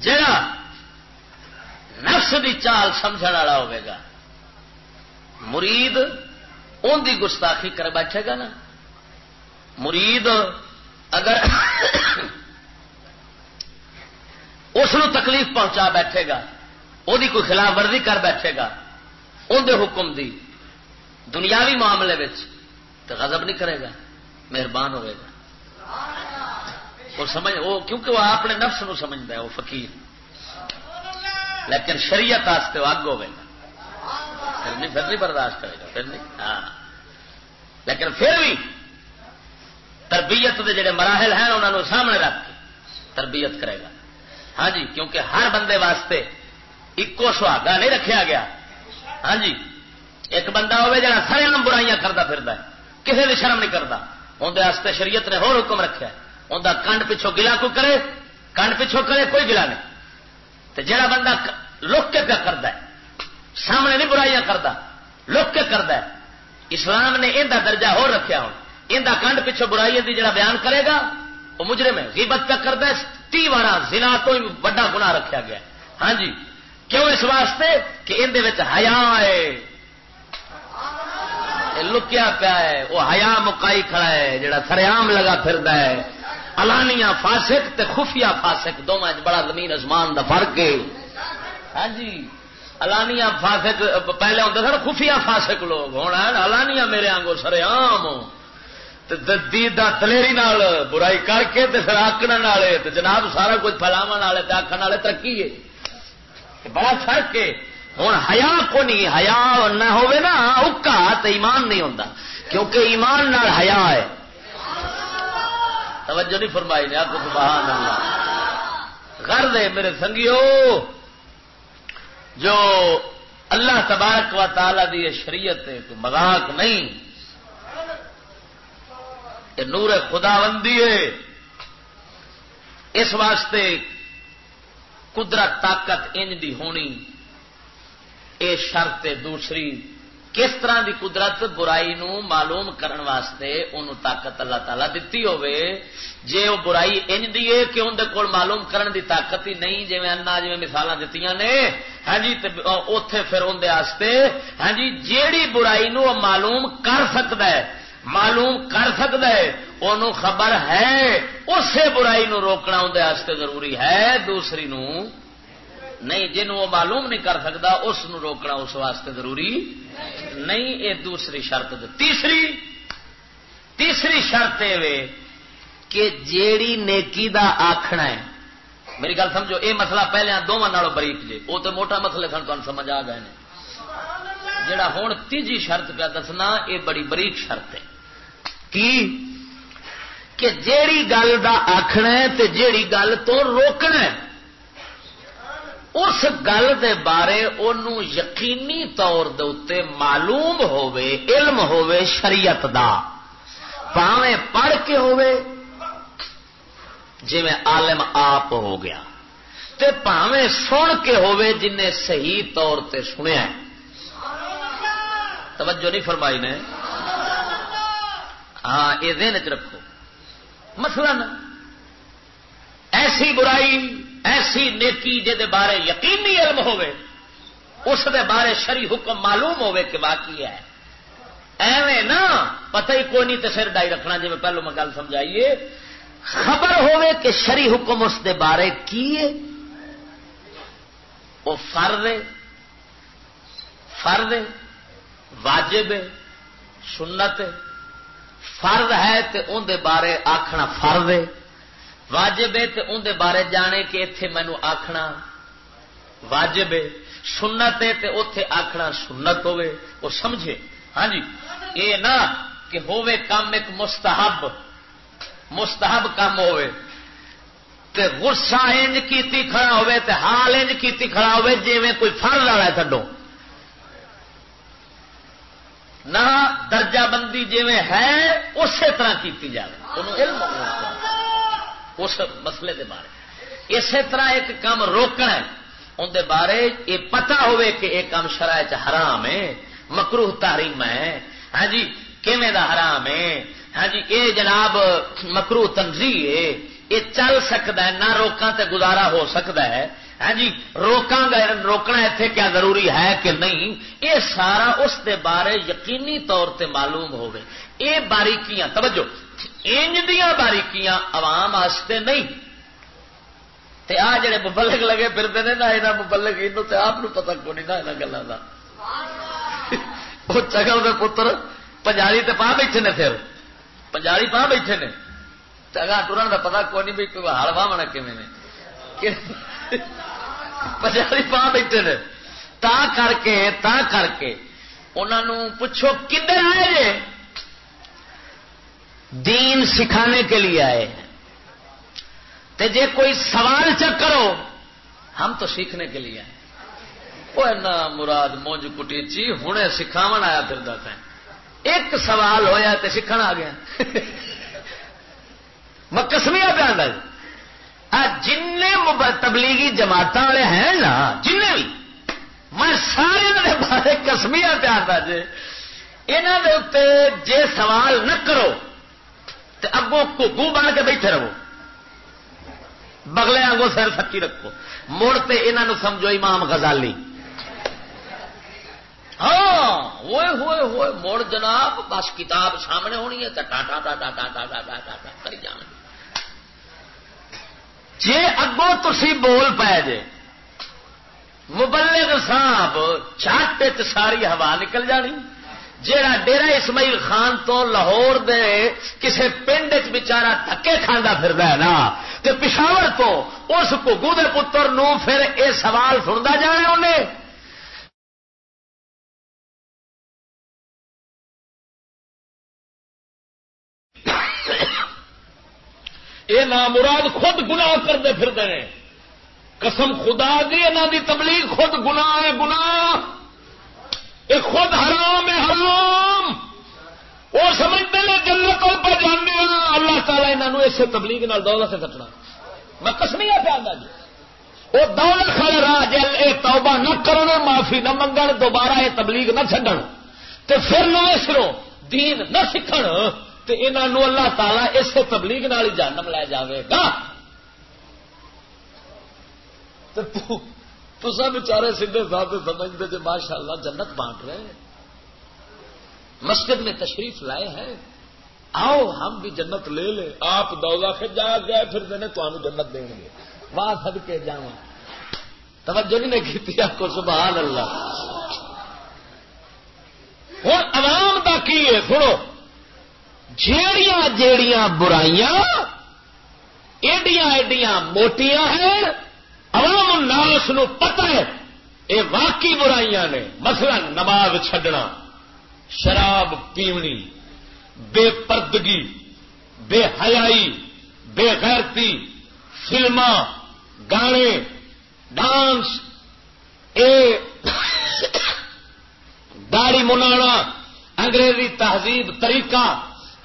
جڑا نفس دی چال سمجھ والا ہوگا مرید ان دی گستاخی کر بیٹھے گا نا۔ مرید اگر اس تکلیف پہنچا بیٹھے گا وہ کوئی خلاف ورزی کر بیٹھے گا اندر حکم دی۔ دنیاوی معاملے تو غضب نہیں کرے گا۔ مہربان ہوئے گا۔ وہ سمجھ، وہ کیونکہ وہ اپنے نفس نو سمجھتا ہے، وہ فقیر۔ لیکن شریعت آستے وہ اگ ہوئے گا۔ پھر نہیں پھر نہیں برداشت کرے گا، پھر نہیں۔ ہاں۔ لیکن پھر بھی تربیت کے جڑے مراحل ہیں انہوں نے سامنے رکھ کے تربیت کرے گا۔ ہاں جی کیونکہ ہر بندے واسطے ایکو سہاگا نہیں رکھا گیا۔ ہاں جی ایک بندہ ہوے جا سارے برائیاں کرتا پھر کسی نے شرم نہیں کرتا۔ اندر شریعت نے ہو حکم رکھا اندر کنڈ پچھوں گلا کو کرے، کنڈ پچھوں کرے کوئی گلا نہیں۔ تو جہاں بندہ لک کے پیا کرتا ہے، سامنے نہیں برائیاں کرتا لک کے کرتا ہے۔ اسلام نے یہ درجہ ہو رکھا ہوں یہ کنڈ پچھوں برائی کی جڑا بیان کرے گا وہ مجرم ہے۔ غیبت پہ کرتا ہے تی بارہ زنا تو ہی بڑا گنا رکھا گیا ہاں جی کیوں اس واسطے؟ کہ اندر ہیا ہے۔ لکیا پیا ہے، وہ ہیا مکائی کھڑا ہے، جڑا سریام لگا پھر الانیا فاسک تے خفیہ فاسک دونوں بڑا زمین ازمان دا فرق ہے۔ ہاں جی الانیا فاسک پہلے ہوتے سر خفیہ فاسک لوگ ہونا الانیا میرے آنگو سریام دلیری نال برائی کر کے تے پھر آکڑ جناب سارا کچھ پھیلاو والے آخر والے ترقی ہے۔ بڑا فرق ہے۔ ہوں ہیا کو نہیں ہیا نہ نا، اکا تو ایمان نہیں ہوتا کیونکہ ایمان نال ہیا ہے۔ توجہ نہیں فرمائی نے آپ سبحان اللہ گھر دے میرے سنگیو، جو اللہ تبارک و تعالی دی شریعت ہے مذاق نہیں۔ یہ نور خدا بندی ہے۔ اس واسطے قدرت، طاقت انج دی ہونی۔ اے شرط دوسری کس طرح دی قدرت برائی نو معلوم کرن واسطے انہوں طاقت اللہ تعالی دتی ہوے جے وہ برائی انج دیے کہ اندر کول معلوم کرن دی طاقت ہی نہیں جی انا جی مثال دیتی نے ہاں جی اتے پھر اندر ہاں جی جیڑی برائی نو معلوم کر سکتا ہے معلوم کر سکتا ہے انہوں خبر ہے اسے برائی نو روکنا اندر ضروری ہے دوسری نو نہیں جن وہ معلوم نہیں کر سکتا، اس نو روکنا اس واسطے ضروری نہیں، یہ دوسری شرط تیسری تیسری شرط یہ کہ جیڑی نیکی دا آخنا ہے، میری گل سمجھو، یہ مسئلہ پہلے دونوں بریک جے، وہ تو موٹا مسئلے سن تمہیں سمجھ آ گئے جڑا ہوں تیجی شرط پہ دسنا، یہ بڑی بریک شرط ہے۔ کی؟ کہ جیڑی گل دا آخنا ہے تے جیڑی گل تو روکنا ہے۔ اس گل دے بارے انہوں یقینی طور دے معلوم ہووے، علم ہووے شریعت دا۔ پاویں پڑھ کے ہووے جی میں عالم آپ ہو گیا۔ تے پاویں سن کے ہووے جن صحیح طور تے سنیا ہے۔ توجہ نہیں فرمائی نے؟ ہاں یہ دن چ رکھو۔ مثلا ایسی برائی ایسی نیکی جہد بارے یقینی علم ہوئے اس دے بارے شری حکم معلوم ہوئے کہ باقی ہے۔ ایویں نا، پتہ ہی کوئی نہیں تو سر ڈائی رکھنا جی میں پہلو میں گل سمجھائیے۔ خبر ہوئے کہ شری حکم اس دے بارے کی ہے؟ وہ فرد فرد واجب سنت فرد ہے تو اندر بارے آخنا فرد واجب ہے تو اندر بارے جانے کہ اتے مینو آخنا واجب ہے۔ سنت ہے تو اتے آخنا سنت ہوے وہ سمجھے؟ ہاں جی۔ یہ نہ کہ ہوے کام ایک مستحب مستحب کام ہوے تے غصہ انج کیتی کھڑا ہوے تے حال انج کیتی کھڑا ہوے جی میں کوئی فرض والا ہے تھڈو نہ درجہ بندی جی ہے، اسی طرح کیتی جائے انہوں علم اس مسئلے دے بارے۔ اسی طرح ایک کام روکنا ہے۔ اندر بارے یہ پتا ہوئے کہ یہ کام شرائط حرام ہے۔ مکروہ تحریم ہے۔ ہاں جی کیویں دا حرام ہے؟ ہاں جی یہ جناب مکرو تنظی ہے۔ یہ چل سکتا ہے، نہ روکاں تے گزارا ہو سکتا ہے۔ ہاں جی روکاں گا روکنا اتنے کیا ضروری ہے کہ نہیں؟ یہ سارا اس دے بارے یقینی طور تے معلوم ہوگی یہ باریکیاں، توجہ۔ انج دیا باریکیاں عوام واسطے نہیں تے آ جڑے مبلک لگے پھرتے ہیں نہ یہاں مبلک یہ آپ پتا کو نہیں نہ یہاں گلوں کا وہ چگل کے پتر پنجاری تے پا بیٹھے نے پھر پنجاری پا بیٹھے نے چگا ٹرن کا پتا کو نہیں بھی ہال واہنا کھے پنجاری پا بیٹھے نے تا کر کے تا کر کے انہوں پوچھو کدھر آئے دین سکھانے کے لیے آئے ہیں۔ تو جے کوئی سوال چک کرو، ہم تو سیکھنے کے لیے آئے۔ وہ مراد مونج کٹیچی ہوں سکھاو آیا پھر دس ایک سوال ہویا تو سیکھنا آ گیا۔ [laughs] میں کسمیا پہ جن تبلیغی جماعت والے ہیں نا جن بھی۔ میں سارے بارے کسمیا پہ آتا جی یہاں جے سوال نہ کرو اگوں کو گو بن کے بیٹھے رہو۔ بگلے آگوں سر سکی رکھو۔ مڑ تے انہوں سمجھو امام غزالی۔ ہاں ہوئے ہوئے ہوئے۔ مڑ جناب، بس کتاب سامنے ہونی ہے تو ٹاٹا ٹاٹا ٹاٹا ٹاٹا ٹاٹا کری جان۔ جی اگوں تھی بول پائے جے، مبلغ صاحب چٹ ساری ہوا نکل جانی۔ جیڑا ڈیرا اسماعیل خان تو لاہور دے کسے پنڈ بچارا تھکے کھانا پھر ہے نا، تے پشاور تو اس گگو دے پتر نو پھر اے سوال سنتا جانا انہیں۔ یہ نام مراد خود گناہ کرتے پھرتے ہیں قسم خدا دی انہوں دی تبلیغ خود گناہ ہے، گناہ۔ یہ خود حرام ہے حرام۔ وہ سمجھتے ہیں جنت پہ جانے اللہ تعالیٰ یہاں اسے تبلیغ نال دولت سے کٹنا۔ میں کسمیا پہ آتا جی۔ وہ دولت کھڑا راہ جی یہ توبہ نہ کرنے معافی نہ منگن، دوبارہ یہ تبلیغ نہ چڈن تے پھر نہ سرو دین نہ سیکھ تو انہوں اللہ تعالی اسے تبلیغ نال ہی جانم لے جاوے گا۔ تو تو سب بچارے سیدھے صاحب سمجھتے جی ماشاء اللہ جنت بانٹ رہے ہیں۔ مسجد میں تشریف لائے ہیں۔ آؤ، ہم بھی جنت لے لے آپ دوزا کے جا گئے پھر دینے تو ہم جنت دیں گے۔ واہ سد کے جا توجہ نہیں کی آپ کو سبحان اللہ۔ ہوں عوام کا کی ہے؟ سنو۔ جیڑیاں جیڑیاں برائیاں، ایڈیاں ایڈیاں موٹیاں ہیں۔ عوام الناس نو پتہ ہے یہ واقعی برائیاں نے۔ مثلا نماز چھڈنا، شراب پیونی، بے پردگی، بے حیائی، بے غیرتی فلما گانے، ڈانس، اے داڑی منانا، انگریزی تہذیب طریقہ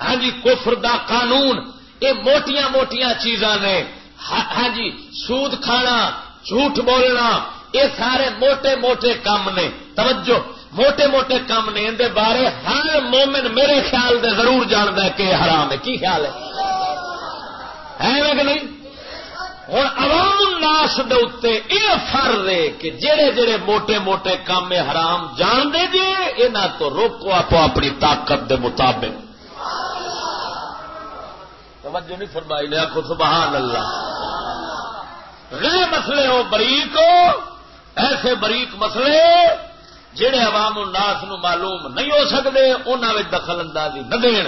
ہاں جی کفر دا قانون یہ موٹیاں موٹیاں چیزاں نے۔ ہاں،, ہاں جی سود کھانا، جھوٹ بولنا، یہ سارے موٹے موٹے کام نے۔ توجہ، موٹے موٹے کام نے۔ اندر بارے ہر مومن میرے خیال دے ضرور جانتا ہے کہ حرام ہے۔ کی خیال ہے؟ کہ نہیں؟ ہوں عوام الناس دے یہ فر رہے کہ جڑے جڑے موٹے موٹے کام حرام جان دے جی یہاں تو روکو آپ اپنی طاقت دے مطابق۔ توجہ نہیں فرمائی نے آخو، سبحان اللہ۔ غیر مسئلے ہو، بریک ایسے بریک مسئلے جہے عوام الناس نو معلوم نہیں ہو سکتے انہوں دخل اندازی نہ دین۔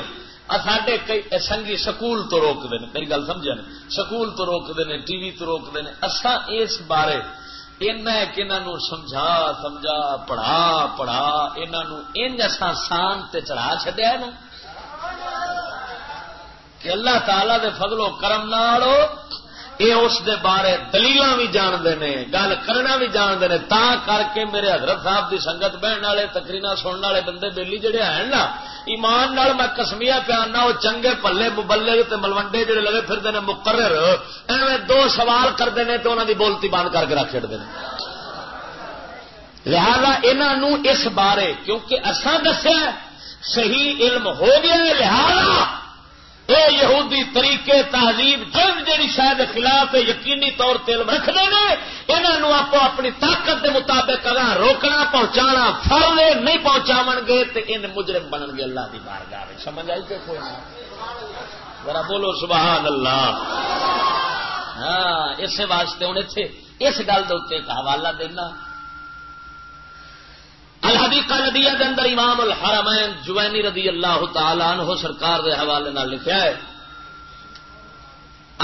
سڈے کئی سنگی سکول تو روکتے ہیں، میری گل سمجھا سکول تو روکتے ہیں، ٹی وی تو روکتے ہیں۔ اصا اس بارے انہوں سمجھا سمجھا، پڑھا پڑھا انہوں سان تے چڑھا چڈیا نا۔ کہ اللہ تعالی دے فضل و کرم نالو اے اس دے بارے دلیل بھی جانتے ہیں گل کرنا بھی جانتے ہیں تا کر کے میرے حضرت صاحب دی سنگت بہن والے تکرینا سننے والے بندے بےلی جڑے ہیں نا، ایمان نال میں کسمیا پیانا وہ چنگے پلے مبلے تے ملوڈے جڑے لگے پھرتے ہیں مقرر، ایویں دو سوال کرتے ہیں تو انہوں دی بولتی بند کر کے رکھ چڑتے ہیں لہذا انہوں اس بارے، کیونکہ اصا دسیا صحیح علم ہو گیا لہذا اے یہودی طریقے تہذیب جلد جی شاید خلاف یقینی طور تے علم رکھتے ہیں انہوں آپ اپنی طاقت کے مطابق اگر روکنا پہنچا فل نہیں پہنچا گے تو ان مجرم بنن گے اللہ کی بارگاہ سمجھ آئی کہ کوئی ذرا بولو سبحان اللہ ہاں اس واسطے ہوں اتنے اس گل کے حوالہ دینا۔ الحدیقہ ندیہ کے اندر امام الحرمین جوینی رضی اللہ تعالی عنہ سرکار دے حوالے نال لکھا ہے،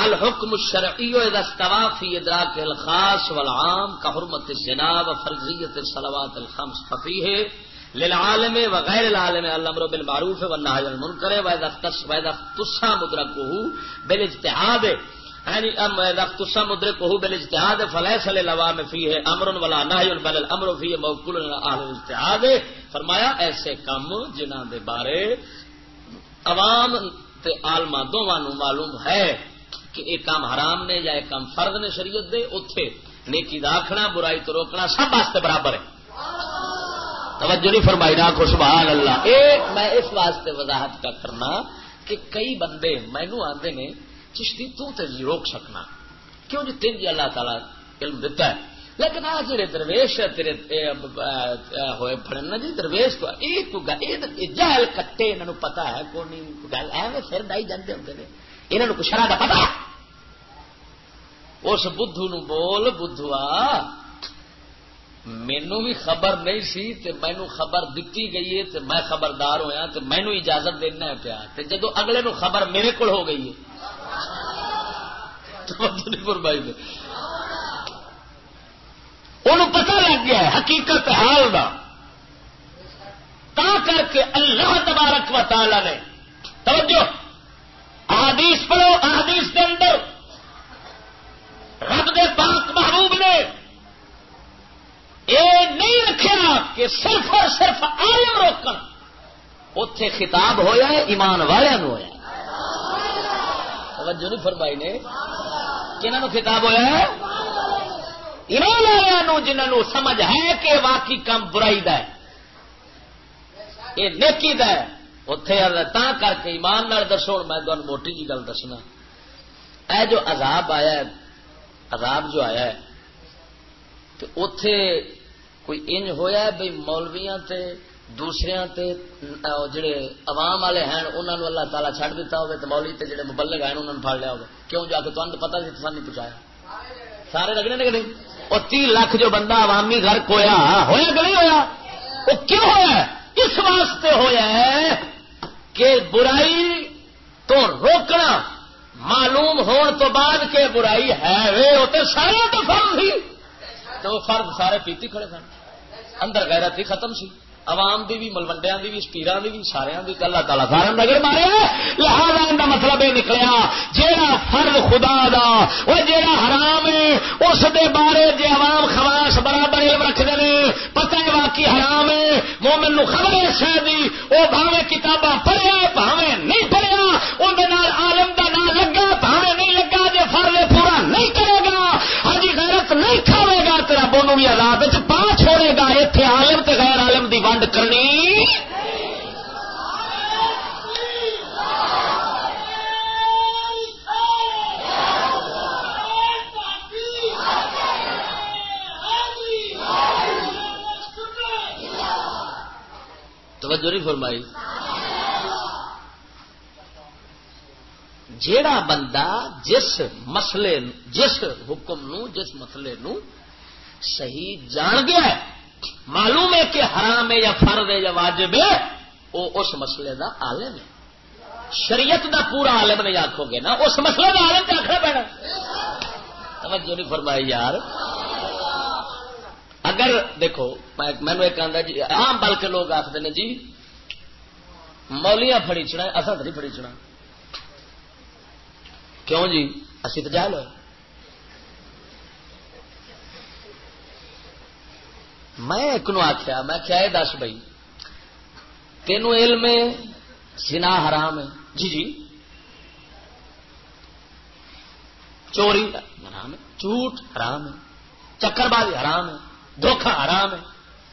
الحکم الشرعی اذا استوا فی ادراک الخاص والعام كحرمت الزنا وفرضیت الصلوات الخمس، ففیہ للعالم وغیر العالم الامر بالمعروف والنهي عن المنکر واذا اختص واذا اختص مدرکه بالاجتهاد یعنی مدرک کو بل اجتہاد، فلیس لوام فی ہے امر والا نہ بل الامر فی موکل اجتہاد فرمایا، ایسے کم جنہ دے بارے عوام تے عالما دونوں معلوم ہے کہ ایک کام حرام نے یا ایک کام فرد نے شریعت دے اتے نیکی داخنا برائی تو روکنا سب واسطے برابر ہے۔ توجہ نہیں فرمائی، نہ کو سبحان اللہ۔ اے، میں اس واسطے وضاحت کا کرنا کہ کئی بندے مینو آتے نے چشتی تو تے جی روک سکنا۔ کیوں جی تین جی اللہ تعالی علم دیتا ہے؟ لیکن آ جڑے درویش ہے، تیرے ہوئے پڑن نا جی درویش تو ایک جہل کٹے، انہوں پتا ہے کو نہیں گل ایویں سر ڈائی جانے ہوں انہوں نے کچھ کا پتا اس بدھو نو بول بدھوا مینو بھی خبر نہیں سی، تے مینو خبر دیتی گئی ہے، تے میں خبردار ہویا، تے مینو اجازت دینا پیا۔ تے جدو اگلے نو خبر میرے کو ہو گئی ہے پتا لگ گیا حقیقت حال کا کر کے اللہ تبارک و تعالی نے، توجہ آدیش پڑھو آدیش کے اندر۔ رب دے پاک محبوب نے یہ نہیں رکھا کہ صرف اور صرف آلم روکن۔ اتے خطاب ہویا ہے، ایمان والوں ہوا توجہ نہیں فرمائی نے۔ کنہوں خطاب ہوا ایمان والوں جنہوں سمجھ ہے کہ واقعی کام برائی دا ہے، یہ نیکی د اتے تا کر کے ایمان نال دسو، میں تمہیں موٹی جی گل دسنا۔ اے جو عذاب آیا ہے، عذاب جو آیا ہے، تو اتے کوئی انج ہویا ہے بھائی مولویاں تے دوسرے تے جڑے عوام والے ہیں انہوں نے اللہ تعالیٰ چھڑ دیتا ہوگا تو مولوی تے جڑے مبلغ ہیں انہوں نے پڑ لیا ہوگا کیوں؟ جا کے تمہیں پتا سی تو نہیں پہنچایا سارے لگنے نے کہ نہیں؟ وہ تی لاکھ جو بندہ عوامی گھر کویا ہویا کہ نہیں ہویا؟ وہ کیوں ہویا؟ اس واسطے ہویا ہے کہ برائی تو روکنا معلوم ہون تو بعد کہ برائی ہے وے وہ سارے تو فرض تھی تو فرض سارے پیتی کھڑے سن۔ اندر غیرت ہی ختم سی۔ عوام دی بھی ملوڈیا دی بھی پیران دی بھی سارے دی، اللہ تعالیٰ سارے نگر مارے لہٰذا ان کا مطلب یہ نکلیا، جیڑا فرض خدا دا، وہ جیڑا حرام ہے، اس دے بارے جے عوام خواص برابر علم رکھتے ہیں، پتہ ہے واقعی حرام ہے۔ مومن نو خبر ہے شاید وہ بھاوے کتاباں پڑھیا بھاوے نہیں پڑھیا اندر عالم دا نام لگا بھاوے نہیں لگا، جے فرض پورا نہیں کرے گا ہجی غیرت نہیں کھاوے گا، تیرا بونو بھی آزاد پا چھوڑے گا اتنے عالم تے غیر دی ونڈ کرنی؟ توجہ نہیں فرمائی۔ جیڑا بندہ جس مسئلے جس حکم نو، جس مسئلے نو صحیح جان گیا ہے معلوم ہے کہ حرام ہے یا فرد ہے یا واجب ہے، وہ اس مسئلے دا عالم ہے۔ شریعت دا پورا عالم نہیں آخو گے نا، اس مسئلے دا عالم آخر پینا۔ توجہ نہیں فرمائی یار۔ اگر دیکھو، میں ایک آدھا جی عام بلکہ لوگ آخر نے جی مولیاں فڑیچنا اصل نہیں فڑیچنا کیوں جی؟ اسی تو جہل ہوئے۔ میں ایک نو آخیا میں کیا دس بھائی تینوں علم سنا حرام ہے جی جی چوری حرام ہے جھوٹ حرام ہے چکر بازی حرام ہے دھوکھا حرام ہے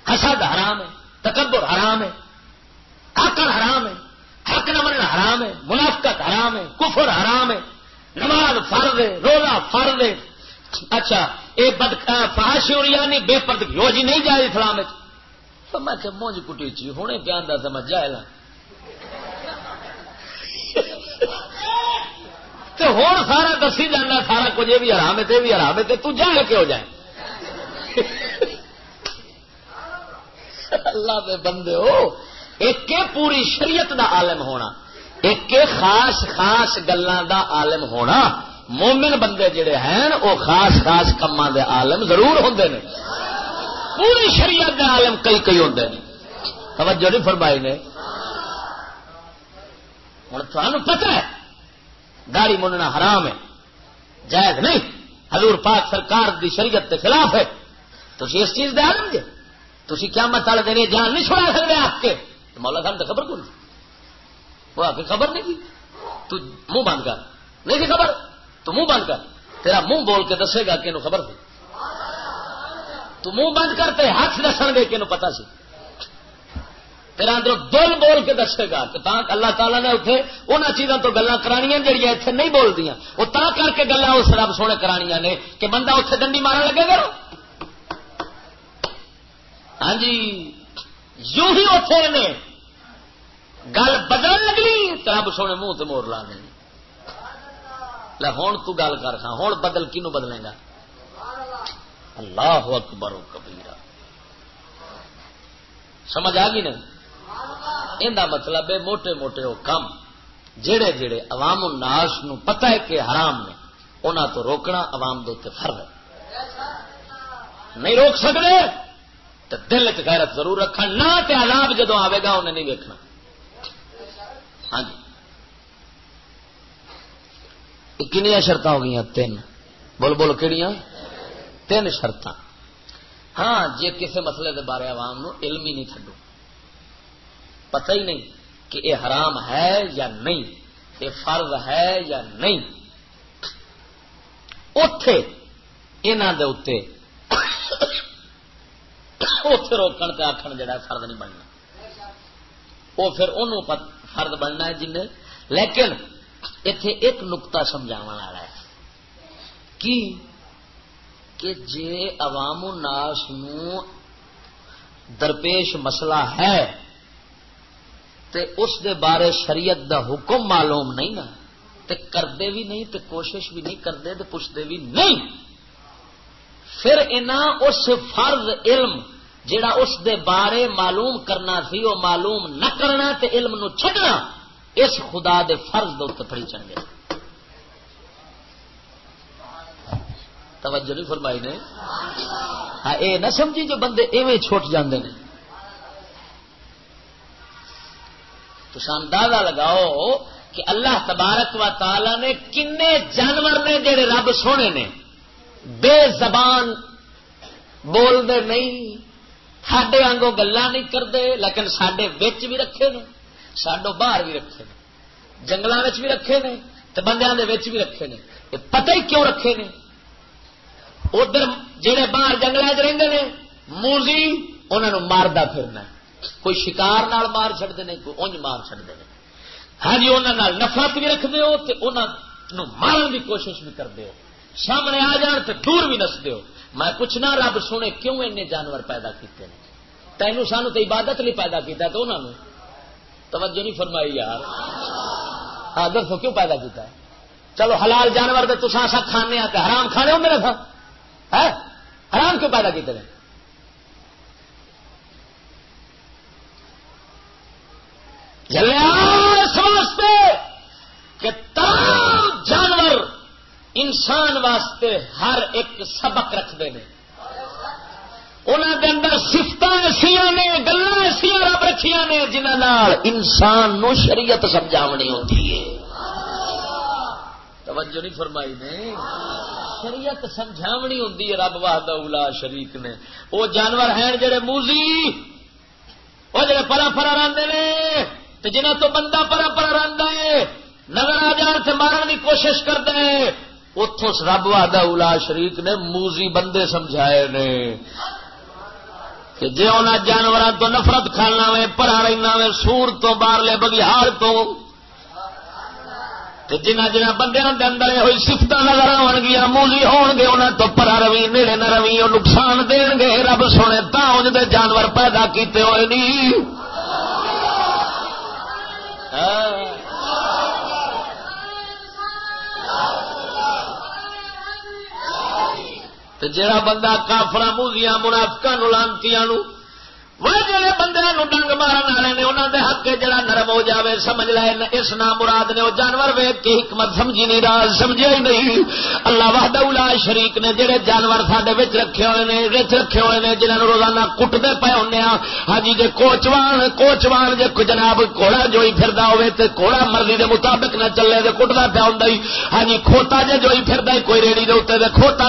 حسد حرام ہے تکبر حرام ہے آکر حرام ہے حق نہ مننا حرام ہے منافقت حرام ہے کفر حرام ہے نماز فرض ہے روزہ فرض ہے اچھا یہ بد فاش یعنی بے پردگی ہو جی نہیں جائے اسلام تو میں کہ مونج کٹی چی ہوں پیان دا سمجھ جائے لا تو ہوں سارا دسی جانا، سارا کچھ، یہ بھی آرام ہے بھی آرام ہے تو جائے کے ہو جائے؟ اللہ دے بندے ہو، ایک پوری شریعت دا عالم ہونا، ایک خاص خاص گلوں دا عالم ہونا۔ مومن بندے جڑے ہیں، وہ خاص خاص کما دے عالم ضرور ہوں نے۔ پوری شریعت دے عالم کئی کئی ہوں توجہ نہیں فرمائی نے۔ ہوں تمہیں پتا ہے، گاڑی مننا حرام ہے، جائز نہیں۔ حضور پاک سرکار دی شریعت کے خلاف ہے۔ تو اس چیز دے عالم جے۔ تھی کیا مت والے دیں جان نہیں چھوڑا سکتے آپ کے۔ مولا صاحب تو خبر کون وہ آپ کی خبر نہیں کی۔ تو منہ بند کر۔ نہیں تھی خبر؟ تو منہ بند کر، تیرا منہ بول کے دسے گا کہ خبر تھی۔ تو منہ بند کر تے ہاتھ دس گے کہ پتا سی۔ تیرا اندر دل بول کے دسے گا کہ اللہ تعالیٰ نے اتنے ان چیزوں تو گلا کرانیاں جہیا اتنے نہیں بولتی وہ تا کر کے گلا اس رب سونے کرانیاں نے کہ بندہ اتنے ڈنڈی مارن لگے گا؟ ہاں جی یوں ہی اتے نے۔ گل بدل لگنی رب سونے منہ تو مور لا دینی ہوں تو گل کر سا ہوں بدل کنو بدلے گا؟ اللہ اکبر و کبیرا سمجھ آ گئی نا؟ یہ مطلب ہے موٹے موٹے وہ کم۔ جڑے جڑے عوام الناس نو پتہ ہے کہ حرام نے انہوں تو روکنا عوام دے فرض ہے۔ نہیں روک سکتے تو دل چ غیرت ضرور رکھنا نہ تے عذاب جدو آئے گا، انہیں نہیں ویکنا ہاں جی۔ کنیا شرط ہو گئی تین۔ بول بول کہڑی تین شرط ہاں جی کسی مسئلے کے بارے عوام نو علم ہی نہیں چڈو پتہ ہی نہیں کہ یہ حرام ہے یا نہیں یہ فرض ہے یا نہیں۔ اتے یہاں اتے روکن تے آخر جڑا فرض نہیں بننا۔ وہ پھر انہوں فرد بننا ہے جن لیکن اتے ایک نقتا سمجھا والا ہے کی کہ جے عوام الناس نو درپیش مسئلہ ہے تے اس دے بارے شریعت دا حکم معلوم نہیں نا تے کردے بھی نہیں تے کوشش بھی نہیں کرتے تے پوچھتے بھی نہیں پھر انہاں اس فرض علم جڑا اس دے بارے معلوم کرنا سی وہ معلوم نہ کرنا تے علم نو چھڈنا اس خدا دے فرض دے پڑی چڑھ گئے۔ توجہ نہیں فرمائی نے؟ ہاں اے نہ سمجھی جو بندے ایویں چھوٹ جاندے نے۔ تو اندازہ لگاؤ کہ اللہ تبارک و تعالی نے کنے جانور نے جڑے رب سونے نے بے زبان بولتے نہیں سڈے آنگوں گلا نہیں کرتے لیکن سڈے بچ بھی رکھے نے۔ سڈو باہر بھی رکھے نے جنگلوں بھی رکھے نے تو بندیاں بھی رکھے نے۔ پتہ ہی کیوں رکھے نے؟ ادھر جہے باہر جنگل چ رہتے موزی انہوں ماردا پھرنا کوئی شکار نال مار چڑتے ہیں کوئی اونج مار چڑتے ہیں ہاں جی انہوں نفرت بھی رکھتے ہو تو انہوں مارن کی کوشش بھی کرتے ہو۔ سامنے آ جان تو دور بھی نستے ہو۔ میں پوچھنا، رب سونے کیوں این جانور پیدا کیتے ہیں تینوں سانو تو عبادت لیے پیدا کیا تو انہوں نے توجہ نہیں فرمائی یار۔ ہاں دسو کیوں پیدا کیتا ہے؟ چلو، حلال جانور تو تصا سا کھانے آتے حرام کھانے ہو میرا تھا ہاں؟ حرام کیوں پیدا کیتے ہیں واسطے کہ تمام جانور انسان واسطے ہر ایک سبق رکھتے ہیں انہوں کے اندر سفت ایسا نے گلا ایسا رب رکھیا نے جنہوں انسان نو شریعت سمجھاونی ہوتی ہے۔ توجہ نہیں فرمائی نے؟ شریعت سمجھاونی ہوتی ہے رب واہد اولا شریک نے۔ وہ جانور ہیں جڑے موزی، وہ جڑے پرا پرا راندے نے۔ جنہ تو بندہ پرا پرا رہتا ہے، نظر آ جان سے مارن کی کوشش کرتا ہے۔ اتوں رب واہدہ الا شریف نے موزی بندے سمجھائے نے۔ کہ جی انہیں جانوروں تو نفرت کھانا وے پرا رہنا وے سور تو، باہرلے بگیار تو جنہ جنہ بندیاں کے اندر یہ سفت نظر آن گیا، مولی ہون گے انہیں تو پرا روی، نیڑے نہ روی وہ نقصان دین گے، رب سونے تا جانور پیدا کیتے ہوئے نہیں جڑا بندہ کافر موزیاں منافقا لانتی وہ جڑے بندے ڈنگ مارن والے نے انہوں دے حق جڑا نرم ہو جاوے، سمجھ لے اس نام مراد نے وہ جانور ویگ کی حکمت سمجھی نہیں، راز سمجھے ہی نہیں۔ اللہ وحد الا شریک نے، جڑے جانور سڈے رکھے ہوئے نے، وچ رکھے ہوئے نے جنہوں روزانہ کٹتے پے ہونے ہاں۔, ہاں۔ جی جی کوچوان کوچوان جی جناب کوڑا جو ہی پھر ہوے تو کوڑا مرضی دے مطابق نہ چلے تو کٹتا پیا ہوں ہاں جی کھوتا جی جو ہی پھر کوئی ریڑی دے اتنے کھوتا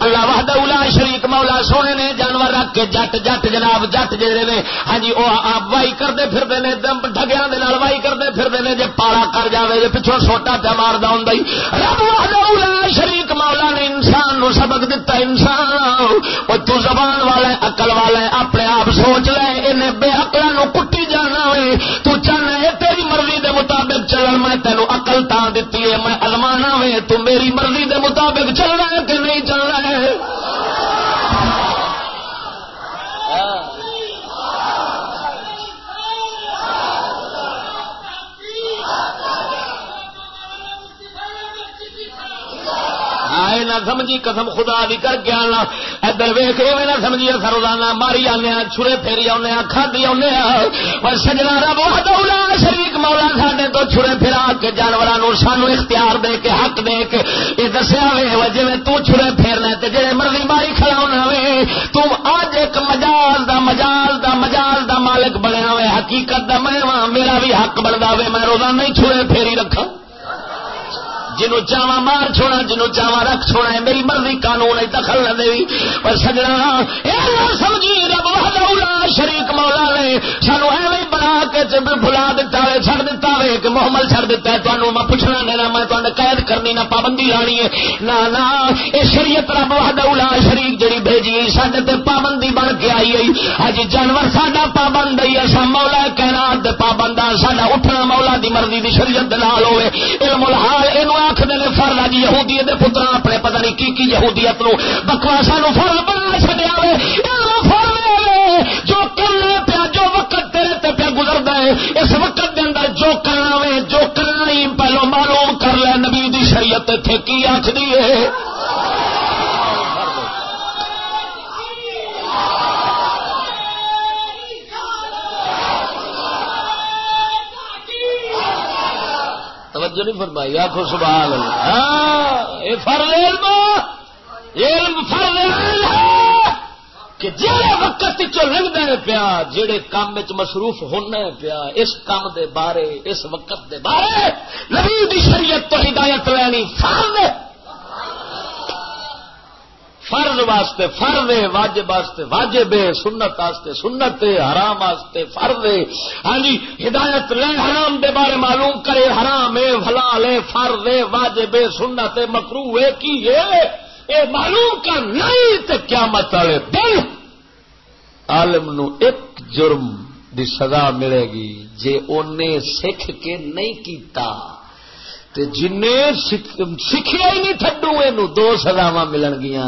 اللہ وحد الا شریک مولا سونے نے جانور رکھ کے جٹ جٹ جناب جٹ جڑے نے ہاں جی وہ وائی کرتے پھرتے ہیں ڈگیا وائی کرتے پھرتے ہیں جی پالا کر جائے جی پچھوں سوٹا پہ مارتا ہوں رب والا شریک مولا نے انسان نو سبق دتا، انسان وہ تو زبان والا اقل والا اپنے آپ سوچ لے، انہیں بے اقلا کٹی جانا ہوئے۔ تو چاہنا ہے، تیری مرضی دے مطابق چلن، میں تینوں اقل تا دیتی ہے، میں المانا وے تو میری مرضی دے مطابق چلنا ہے کہ نہیں چلنا ہے؟ آئے نہ سمجھی قسم خدا بھی کر کے آنا۔ ادھر ویخ ایویں نہ سمجھی اصا روزانہ ماری آنے چھرے پھیری آنے کھادی آنے پر سجنا رب دولا شریک مولا ساڈے تو چھرے پھرا کے جانوروں سانو اختیار دے کے، حق دے کے۔ یہ دسیا وے جی تو چھرے پھیرنا تے جی مرضی ماری کھڑا وے، تم اج ایک مجال دا مجال دا مجال دا مالک بنیا وے، حقیقت دا میں میرا بھی حق بنتا وے، میں روزانہ ہی چھرے پھیری رکھا جنو چاوا مار چھوڑا جنو چاوا رکھ چھوڑا ہے، میری مرضی قانون ہے، دخل نہ دے۔ پر سجنا سمجھی، رب شریک مولا نے۔ سانو ایویں بنا کے بلا دتا وے چڑ دتا وے، کہ محمل چڑ دیتا ہے۔ تمہیں میں پوچھنا دینا میں تمہیں قید کرنی نہ، پابندی لانی ہے۔ نہ نہ یہ شریعت رب وحدہ شریف جڑی بھیجی سڈے تے پابندی بن کے آئی ہے۔ ہج جانور ساڈا پابند ہے اصا مولا کہنا پابند آ ساڈا اٹھنا مولا دی مرضی دی شریعت نال ہوئے۔ علم الحال یہ آخر نے فرض اج یہودی دے پترا اپنے پتہ نہیں کی کی یہودیت نو۔ بکواسا نو فرض بنا چڈیا جو کرنا پیا، جو وقت تیرے تے پیا گزرتا ہے، اس وقت دے اندر جو کرنا وے، جو کرنا نہیں، پہلو معلوم کر لے نبی دی شریعت اتنے کی آخری ہے۔ توجہ نہیں فرمائی، آخو سبحان اللہ۔ ہاں، یہ فرض علم علم فرض علم کہ جہے وقت چو لگتا ہے پیا جہے کام مصروف ہونا ہے پیا، اس کام دے بارے، اس وقت دے بارے، نبی دی شریعت تو ہدایت لینی فرض فرض واسطے، فرض واجب واسطے، واجب سنت واسطے، سنت حرام واسطے، فرض ہاں جی ہدایت لے حرام دے بارے معلوم کرے، حرام ہے حلال ہے، فرض واجب سنت مکرو ہے، کی اے معلوم کا نہیں تو کیا مت والے دل عالم نو ایک جرم دی سزا ملے گی، جے اونے سکھ کے نہیں کیتا۔ تے جن سیکھیا ہی نہیں تھڈو یہ دو سزاوا ملن گیا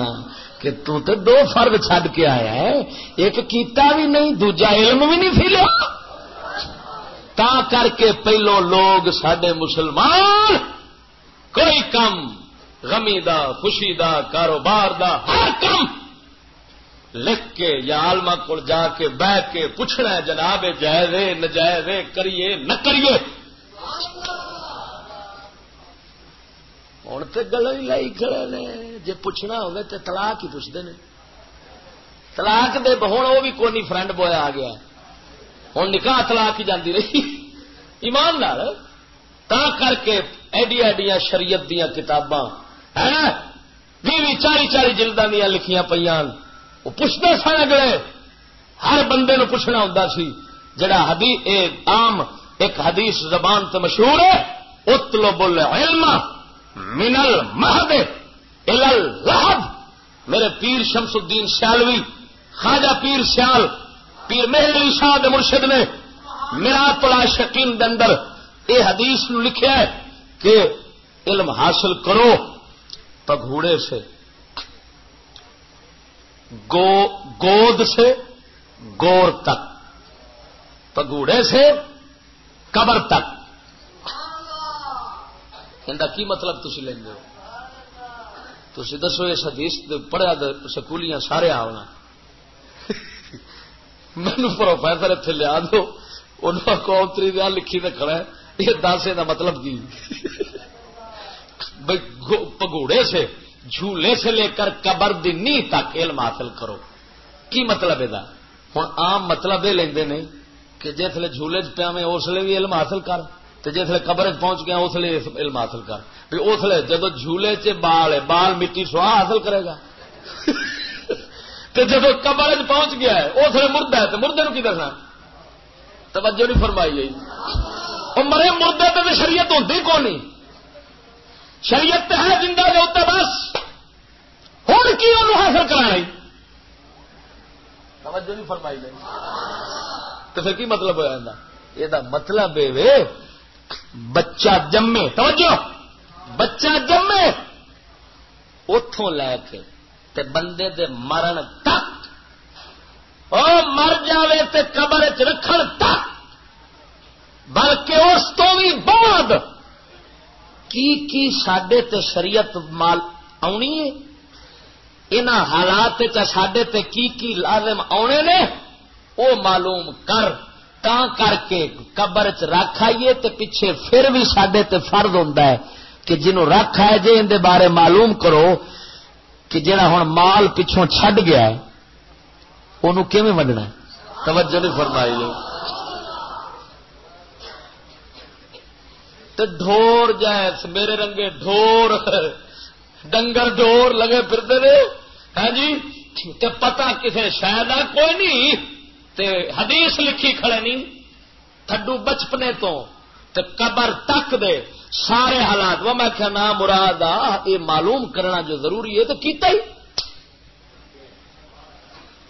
کہ تو تے دو فرد چھڈ کے آیا ہے، ایک کیتا بھی نہیں، دوجا علم بھی نہیں سی لیا۔ تا کر کے پہلو لوگ سڈے مسلمان، کوئی کم، غمی دا، خوشی دا، کاروبار دا، ہر کم۔ لکھ کے یا آلما کو جا کے بہ کے پوچھنا جناب جائز نجائز کریے، نہ کریے۔ ہوں تو گلا ہی لائی کھڑے نے۔ جی پوچھنا ہوگا تو تلاک ہی پوچھتے ہیں تلاک دے ہوں وہ بھی کونی فرنڈ بویا آ گیا۔ ہوں نکاح تلاک ہی جاتی رہی۔ ایمان نال۔ تا کر کے ایڈیا ایڈیا شریعت دیا کتاباں۔ ہاں۔ بھی چالی چالی جلدان دیا لکھیاں پہ وہ پوچھتے سن اگلے۔ ہر بندے نو پوچھنا ہوں سی۔ جڑا حدیث عام ایک حدیث زبان تو مشہور ہے۔ اتلو بول علم منل مہد الحد میرے پیر شمس الدین سیالوی، خواجہ پیر سیال، پیر مہر شاہ مرشد نے میرا پلا شکیم اندر یہ حدیث نو لکھیا ہے کہ علم حاصل کرو، پگھوڑے سے، گو، گود سے، گور تک پگوڑے سے، قبر تک۔ کی مطلب تھی لیں گے تھی دسو اس حدیث پڑھیا سکولیاں سارے آنا مینو پروفیسر اتنے لیا دو انہوں کو اتری دیا لکھی تو کھڑا ہے۔ یہ دس یہ مطلب کی؟ پگوڑے سے، جھولے سے لے کر قبر دی نی تک علم حاصل کرو۔ کی مطلب یہ ہوں عام مطلب یہ لے کہ جسے جھولے چ پیا میں، اس لیے بھی علم حاصل کر۔ تو جسے قبر پہنچ گیا، اس لیے علم حاصل کر۔ بھی اس لیے جب جھولے چ بال ہے، بال مٹی سوا حاصل کرے گا۔ [laughs] تو جب قبر پہنچ گیا ہے، اس لیے مردہ ہے تو مردے نو کی دسنا توجہ نہیں فرمائی گئی۔ وہ مرے مردے تو شریعت ہوتی کون نہیں شریعت ہے زندہ کے اتنے بس۔ ہوں کی انہوں حاصل کرا توجہ نہیں فرمائی گئی۔ تو پھر کی مطلب ہوا یہ مطلب بچہ جمے، توجہ! بچہ جمے! اتوں لے کے تے بندے دے مرن تک۔ او مر جاوے تے قبر چ رکھن تک۔ بلکہ اس تو بھی بعد کی کی سڈے تے شریعت مال آنی ہے؟ ان حالات سڈے تے کی کی لازم آنے نے وہ معلوم کر۔ کر کے قبر چ رکھ آئیے تے پیچھے پھر بھی سڈے تے فرد ہوں کہ جنہوں رکھ آئے جے اندر بارے معلوم کرو کہ جہاں ہوں مال پچھوں چھڈ گیا کیون ونڈنا توجہ نہیں فرمائی لو تو ڈور جائے میرے رنگے ڈور ڈنگر ڈور لگے پھرتے ہاں جی تے پتا کسی شاید کوئی نہیں تے حدیث لکھی کھڑے نہیں، تھڈو بچپنے تو، تے قبر تک دے سارے حالات۔ وہ میں کیا نام مراد آ، یہ معلوم کرنا جو ضروری ہے، تو کیتا ہی۔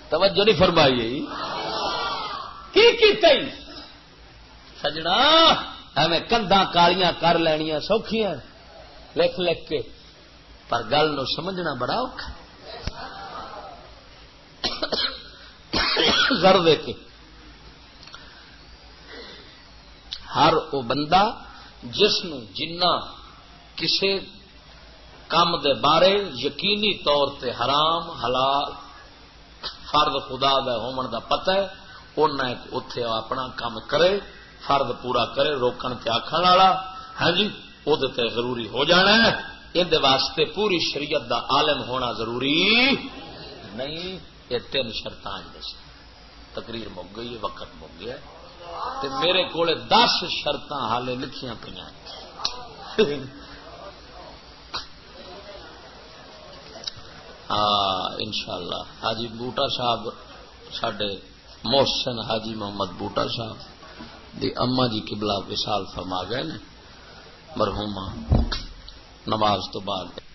توجہ نہیں فرمائی۔ کی کیتا ہی؟ سجنا، ایویں کندھا کالیاں کر لینیا سوکھیاں۔ لکھ لکھ کے۔ پر گل نو سمجھنا بڑا اوکھا۔ زر دے کے ہر وہ بندہ جس جنا کسی کام دے بارے یقینی طور تے حرام، حلال، فرد خدا ہومن دا پتہ ہے اتے اپنا کام کرے، فرد پورا کرے، روکن تے آخر والا ہاں جی وہ ضروری ہو جانا ہے۔ یہ واسطے پوری شریعت دا عالم ہونا ضروری نہیں۔ یہ تین شرط دس تقریر مک گئی، وقت مک گیا۔ تے میرے کو دس شرط حالے لکھیاں پہ ہاں ان شاء اللہ حاجی بوٹا صاحب سڈے محسن حاجی محمد بوٹا صاحب دی اما جی قبلہ وسال فرما گئے نے مرحوما نماز تو بعد۔